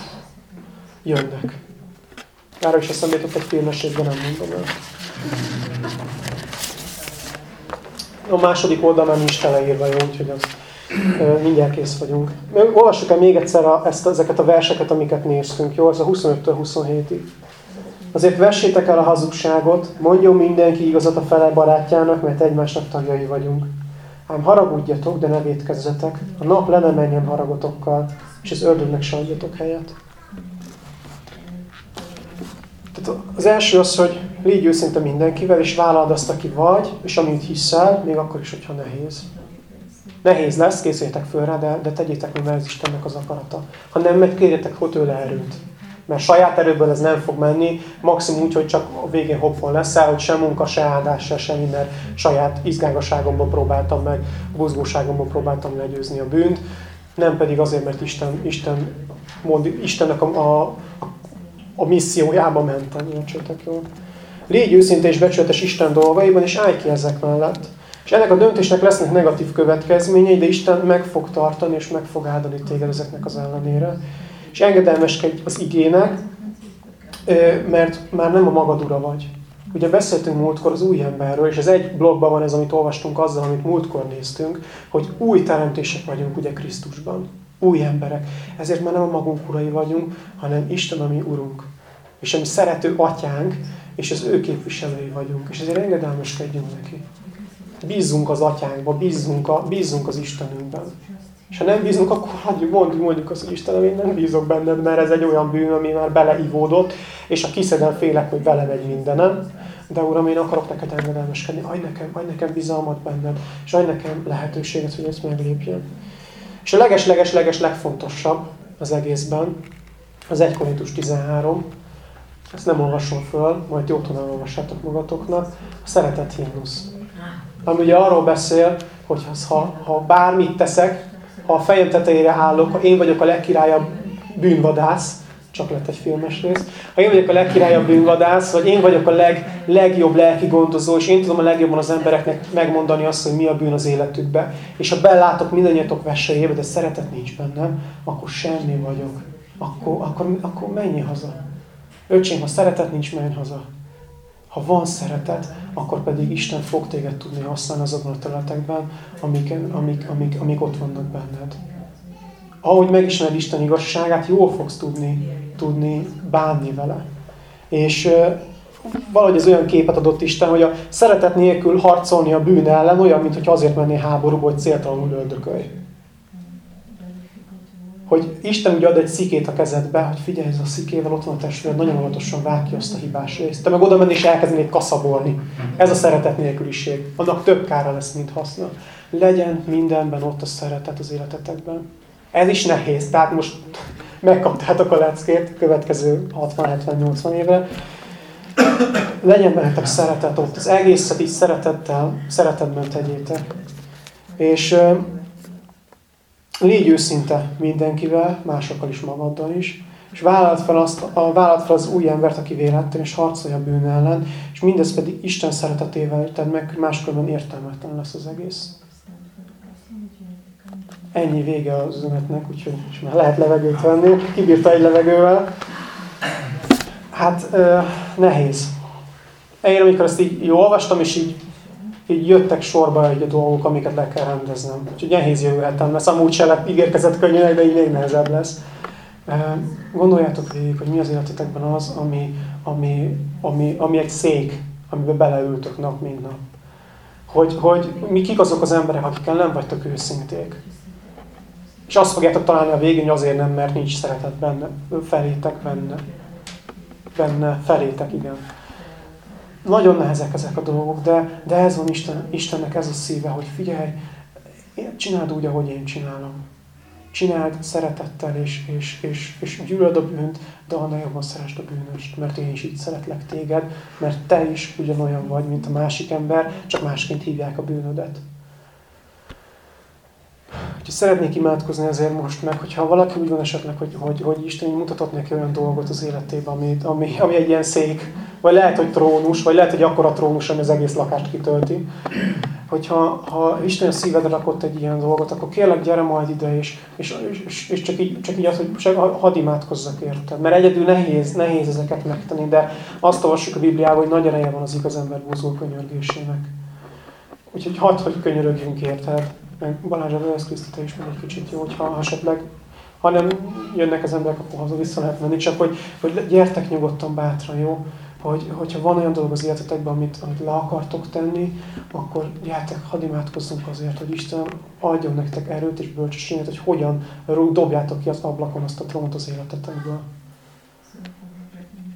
jönnek. Erre is eszembe jutott egy filmességben, nem mondom el. A második oldalán nincs teleírva, jó, úgyhogy az mindjárt kész vagyunk. Olvassuk el még egyszer a, ezt, ezeket a verseket, amiket néztünk, jó? Ez a 25-től 27-ig. Azért vessétek el a hazugságot, mondjon mindenki igazat a fele barátjának, mert egymásnak tagjai vagyunk. Ám haragudjatok, de ne védkezzetek. A nap le ne menjen haragotokkal, és az ördögnek se adjatok helyet. Tehát az első az, hogy légy őszinte mindenkivel, és vállald azt, aki vagy, és amit hiszel, még akkor is, hogyha nehéz. Nehéz lesz, készüljetek föl rá, de, de tegyétek meg, mert ez Istennek az akarata. Ha nem, meg kérjetek tőle erőt. Mert saját erőből ez nem fog menni, maximum úgy, hogy csak a végén hoppon leszel, hogy sem munka, se áldás, se semmi, mert saját izgágaságomból próbáltam meg, buzgóságomból próbáltam legyőzni a bűnt, nem pedig azért, mert Isten, Isten mond, Istennek a, a a missziójába mentem, értsétek jól. Légy őszinte és becsületes Isten dolgaiban, és állj ki ezek mellett. És ennek a döntésnek lesznek negatív következményei, de Isten meg fog tartani, és meg fog áldani téged ezeknek az ellenére. És engedelmeskedj az igének, mert már nem a magad ura vagy. Ugye beszéltünk múltkor az új emberről, és ez egy blogban van ez, amit olvastunk azzal, amit múltkor néztünk, hogy új teremtések vagyunk ugye Krisztusban. Új emberek. Ezért már nem a magunk urai vagyunk, hanem Isten a mi urunk. És a mi szerető atyánk, és az ő képviselői vagyunk. És ezért engedelmeskedjünk neki. Bízzunk az atyánkba, bízzunk, a, bízzunk az Istenünkben. És ha nem bízunk, akkor hagyjuk, mondjuk, mondjuk azt, hogy Istenem, én nem bízok benned, mert ez egy olyan bűn, ami már beleivódott, és a kiszedem félek, hogy vele megy mindenem. De Uram, én akarok neked engedelmeskedni, adj nekem, adj nekem bizalmat benned, és adj nekem lehetőséget, hogy ezt meglépjem. És a leges-leges-leges legfontosabb az egészben, az 1 Korintus 13, ezt nem olvasom föl, majd jóton elolvassátok magatoknak, a szeretet himnusz. Ami ugye arról beszél, hogy ha, ha bármit teszek, ha a fejem tetejére állok, ha én vagyok a legkirályabb bűnvadász, csak lett egy filmes rész, ha én vagyok a legkirályabb bűnvadász, vagy én vagyok a leg, legjobb lelki gondozó, és én tudom a legjobban az embereknek megmondani azt, hogy mi a bűn az életükbe, és ha belátok mindannyiatok vesejébe, de szeretet nincs bennem, akkor semmi vagyok. Akkor, akkor, akkor menj haza. Öcsém, ha szeretet nincs, menj haza. Ha van szeretet, akkor pedig Isten fog téged tudni használni azokban a területekben, amik, amik, amik, amik ott vannak benned. Ahogy megismered Isten igazságát, jól fogsz tudni, tudni bánni vele. És valahogy az olyan képet adott Isten, hogy a szeretet nélkül harcolni a bűn ellen olyan, mintha azért menné háborúba, hogy céltalanul öldökölj hogy Isten úgy ad egy szikét a kezedbe, hogy figyelj, ez a szikével ott van a testvéred, nagyon óvatosan vág ki azt a hibás részt. Te meg oda menni és elkezdenéd kaszabolni. Ez a szeretet nélküliség. Annak több kára lesz, mint haszna. Legyen mindenben ott a szeretet az életetekben. Ez is nehéz. Tehát most megkaptátok a leckét következő 60-70-80 évre. Legyen bennetek szeretet ott. Az egészet így szeretettel, szeretetben tegyétek. És Légy őszinte mindenkivel, másokkal is magaddal is, és vállalt fel, azt, a, vállalt fel az új embert, aki véletlen, és harcolja a bűn ellen, és mindez pedig Isten szeretetével tedd meg, máskülönben értelmetlen lesz az egész. Ennyi vége az üzenetnek, úgyhogy már lehet levegőt venni. Kibírta egy levegővel. Hát nehéz. Én amikor ezt így jól olvastam, és így így jöttek sorba egy dolgok, amiket le kell rendeznem. Úgyhogy nehéz jövő hetem lesz. Amúgy se ígérkezett könnyen, de így még nehezebb lesz. Gondoljátok végig, hogy mi az életetekben az, ami, ami, ami, ami egy szék, amiben beleültök nap, mint nap. Hogy, hogy mi kik azok az emberek, akikkel nem vagytok őszinték. És azt fogjátok találni a végén, hogy azért nem, mert nincs szeretet benne, felétek benne. Benne, felétek, igen nagyon nehezek ezek a dolgok, de, de ez van Isten, Istennek ez a szíve, hogy figyelj, csináld úgy, ahogy én csinálom. Csináld szeretettel, és, és, és, és gyűlöd a bűnt, de annál jobban szeresd a bűnöst, mert én is így szeretlek téged, mert te is ugyanolyan vagy, mint a másik ember, csak másként hívják a bűnödet. Úgyhogy szeretnék imádkozni ezért most meg, hogyha valaki úgy van esetleg, hogy, hogy, hogy Isten mutatott neki olyan dolgot az életében, ami, ami, ami egy ilyen szék, vagy lehet, hogy trónus, vagy lehet, hogy akkora trónus, ami az egész lakást kitölti. Hogyha ha Isten a szívedre rakott egy ilyen dolgot, akkor kérlek, gyere majd ide, és, és, és, és csak, így, csak így az, hogy hadd imádkozzak érted. Mert egyedül nehéz, nehéz ezeket megtenni, de azt olvassuk a Bibliában, hogy nagy ereje van az igaz ember búzó könyörgésének. Úgyhogy hadd, hogy könyörögjünk érted Balázs, az Kriszti, is meg egy kicsit jó, hogyha esetleg, ha nem jönnek az emberek, akkor haza vissza lehet menni, csak hogy, hogy gyertek nyugodtan, bátran, jó? Hogy, hogyha van olyan dolog az életetekben, amit, amit le akartok tenni, akkor gyertek, hadd imádkozzunk azért, hogy Isten adjon nektek erőt és bölcsességet, hogy hogyan dobjátok ki az ablakon azt a trónt az életetekből.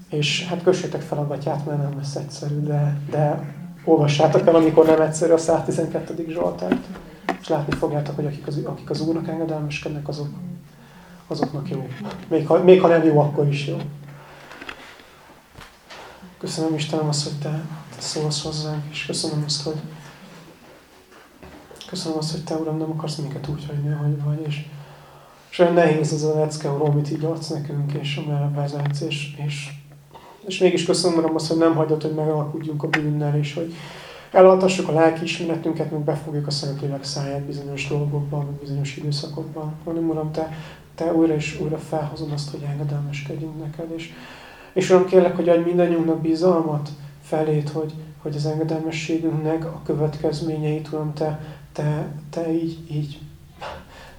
És hát kössétek fel a gatyát, mert nem lesz egyszerű, de, de olvassátok el, amikor nem egyszerű a 112. Zsoltárt és látni fogjátok, hogy akik az, akik az Úrnak engedelmeskednek, azok, azoknak jó. Még ha, még ha nem jó, akkor is jó. Köszönöm Istenem azt, hogy Te, te szólsz hozzánk, és köszönöm azt, hogy köszönöm azt, hogy Te, Uram, nem akarsz minket úgy hagyni, ahogy vagy, és És olyan nehéz az a lecke, amit így adsz nekünk, és amerre vezetsz, és, és, és mégis köszönöm Uram azt, hogy nem hagyod, hogy megalkudjunk a bűnnel, és hogy elaltassuk a lelki ismeretünket, meg befogjuk a Szentlélek száját bizonyos dolgokban, meg bizonyos időszakokban. Hanem Uram, Te, Te újra és újra felhozom azt, hogy engedelmeskedjünk neked, és, és Uram, kérlek, hogy adj mindannyiunknak bizalmat felét, hogy, hogy az engedelmességünknek a következményeit, Uram, Te, te, te így, így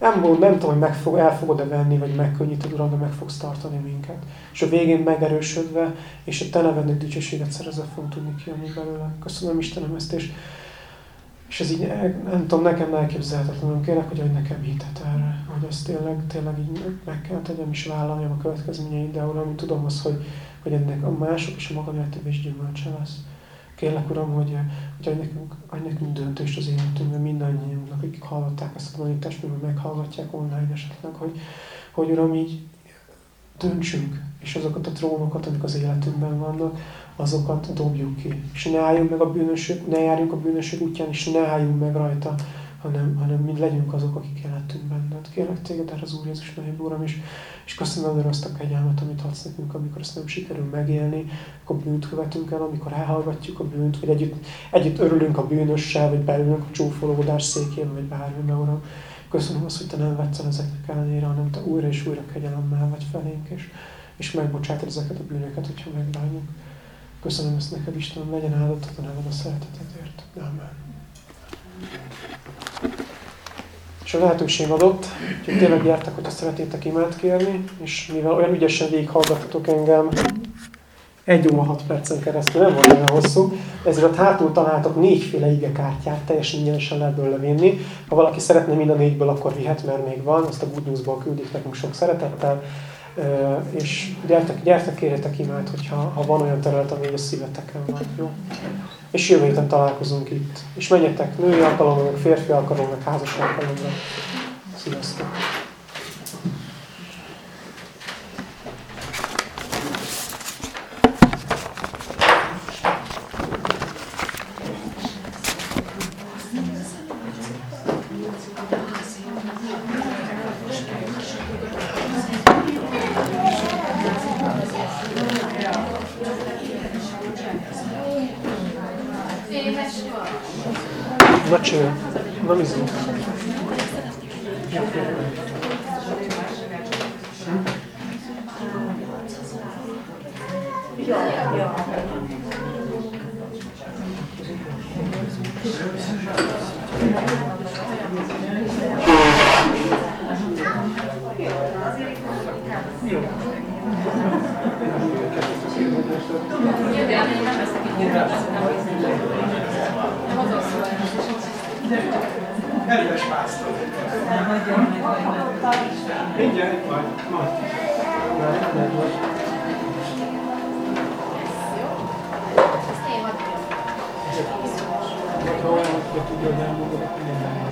nem, nem tudom, hogy meg fog, el fogod-e venni, vagy megkönnyíted, Uram, de meg fogsz tartani minket. És a végén megerősödve, és a Te nevednek dicsőséget szerezve fogunk tudni kijönni belőle. Köszönöm Istenem ezt, és, és ez így, nem tudom, nekem elképzelhetetlen, kérlek, hogy adj nekem hitet erre, hogy ezt tényleg, tényleg így meg kell tegyem, és vállaljam a következményeit, de Uram, tudom azt, hogy, hogy ennek a mások és a magam életében is gyümölcse lesz. Kérlek, Uram, hogy, hogy adj, nekünk, adj nekünk döntést az életünkben mindannyiunknak, akik hallották ezt a tanítást, meg meghallgatják online esetleg, hogy, hogy Uram, így döntsünk, és azokat a trónokat, amik az életünkben vannak, azokat dobjuk ki. És ne álljunk meg a bűnösök, ne járjunk a bűnösök útján, és ne álljunk meg rajta, hanem, hanem mi legyünk azok, akik életünk benned. Kérlek téged erre az Úr Jézus nevében, Uram, és, és köszönöm azt a kegyelmet, amit adsz nekünk, amikor ezt nem sikerül megélni, akkor bűnt követünk el, amikor elhallgatjuk a bűnt, vagy együtt, együtt örülünk a bűnössel, vagy beülünk a csúfolódás székén, vagy bármiben, Uram. Köszönöm azt, hogy Te nem vetsz el ezeknek ellenére, hanem Te újra és újra kegyelemmel vagy felénk, és, és megbocsátod ezeket a bűnöket, hogyha megbánjuk. Köszönöm ezt neked, Istenem, legyen áldott a neved a szeretetedért. Amen. És a lehetőség adott, hogy tényleg gyertek, hogyha szeretnétek imát kérni, és mivel olyan ügyesen végighallgattatok engem, egy óra hat percen keresztül, nem volt olyan hosszú, ezért hátul találtak négyféle igekártyát, teljesen ingyenesen lehet belőle vinni. Ha valaki szeretne mind a négyből, akkor vihet, mert még van, azt a Good News-ból küldik nekünk sok szeretettel. És gyertek, gyertek, kérjetek imát, hogyha ha van olyan terület, ami a szíveteken van. Jó? És jövő héten találkozunk itt. És menjetek női alkalomra, férfi alkalomra, házas alkalomra. Sziasztok!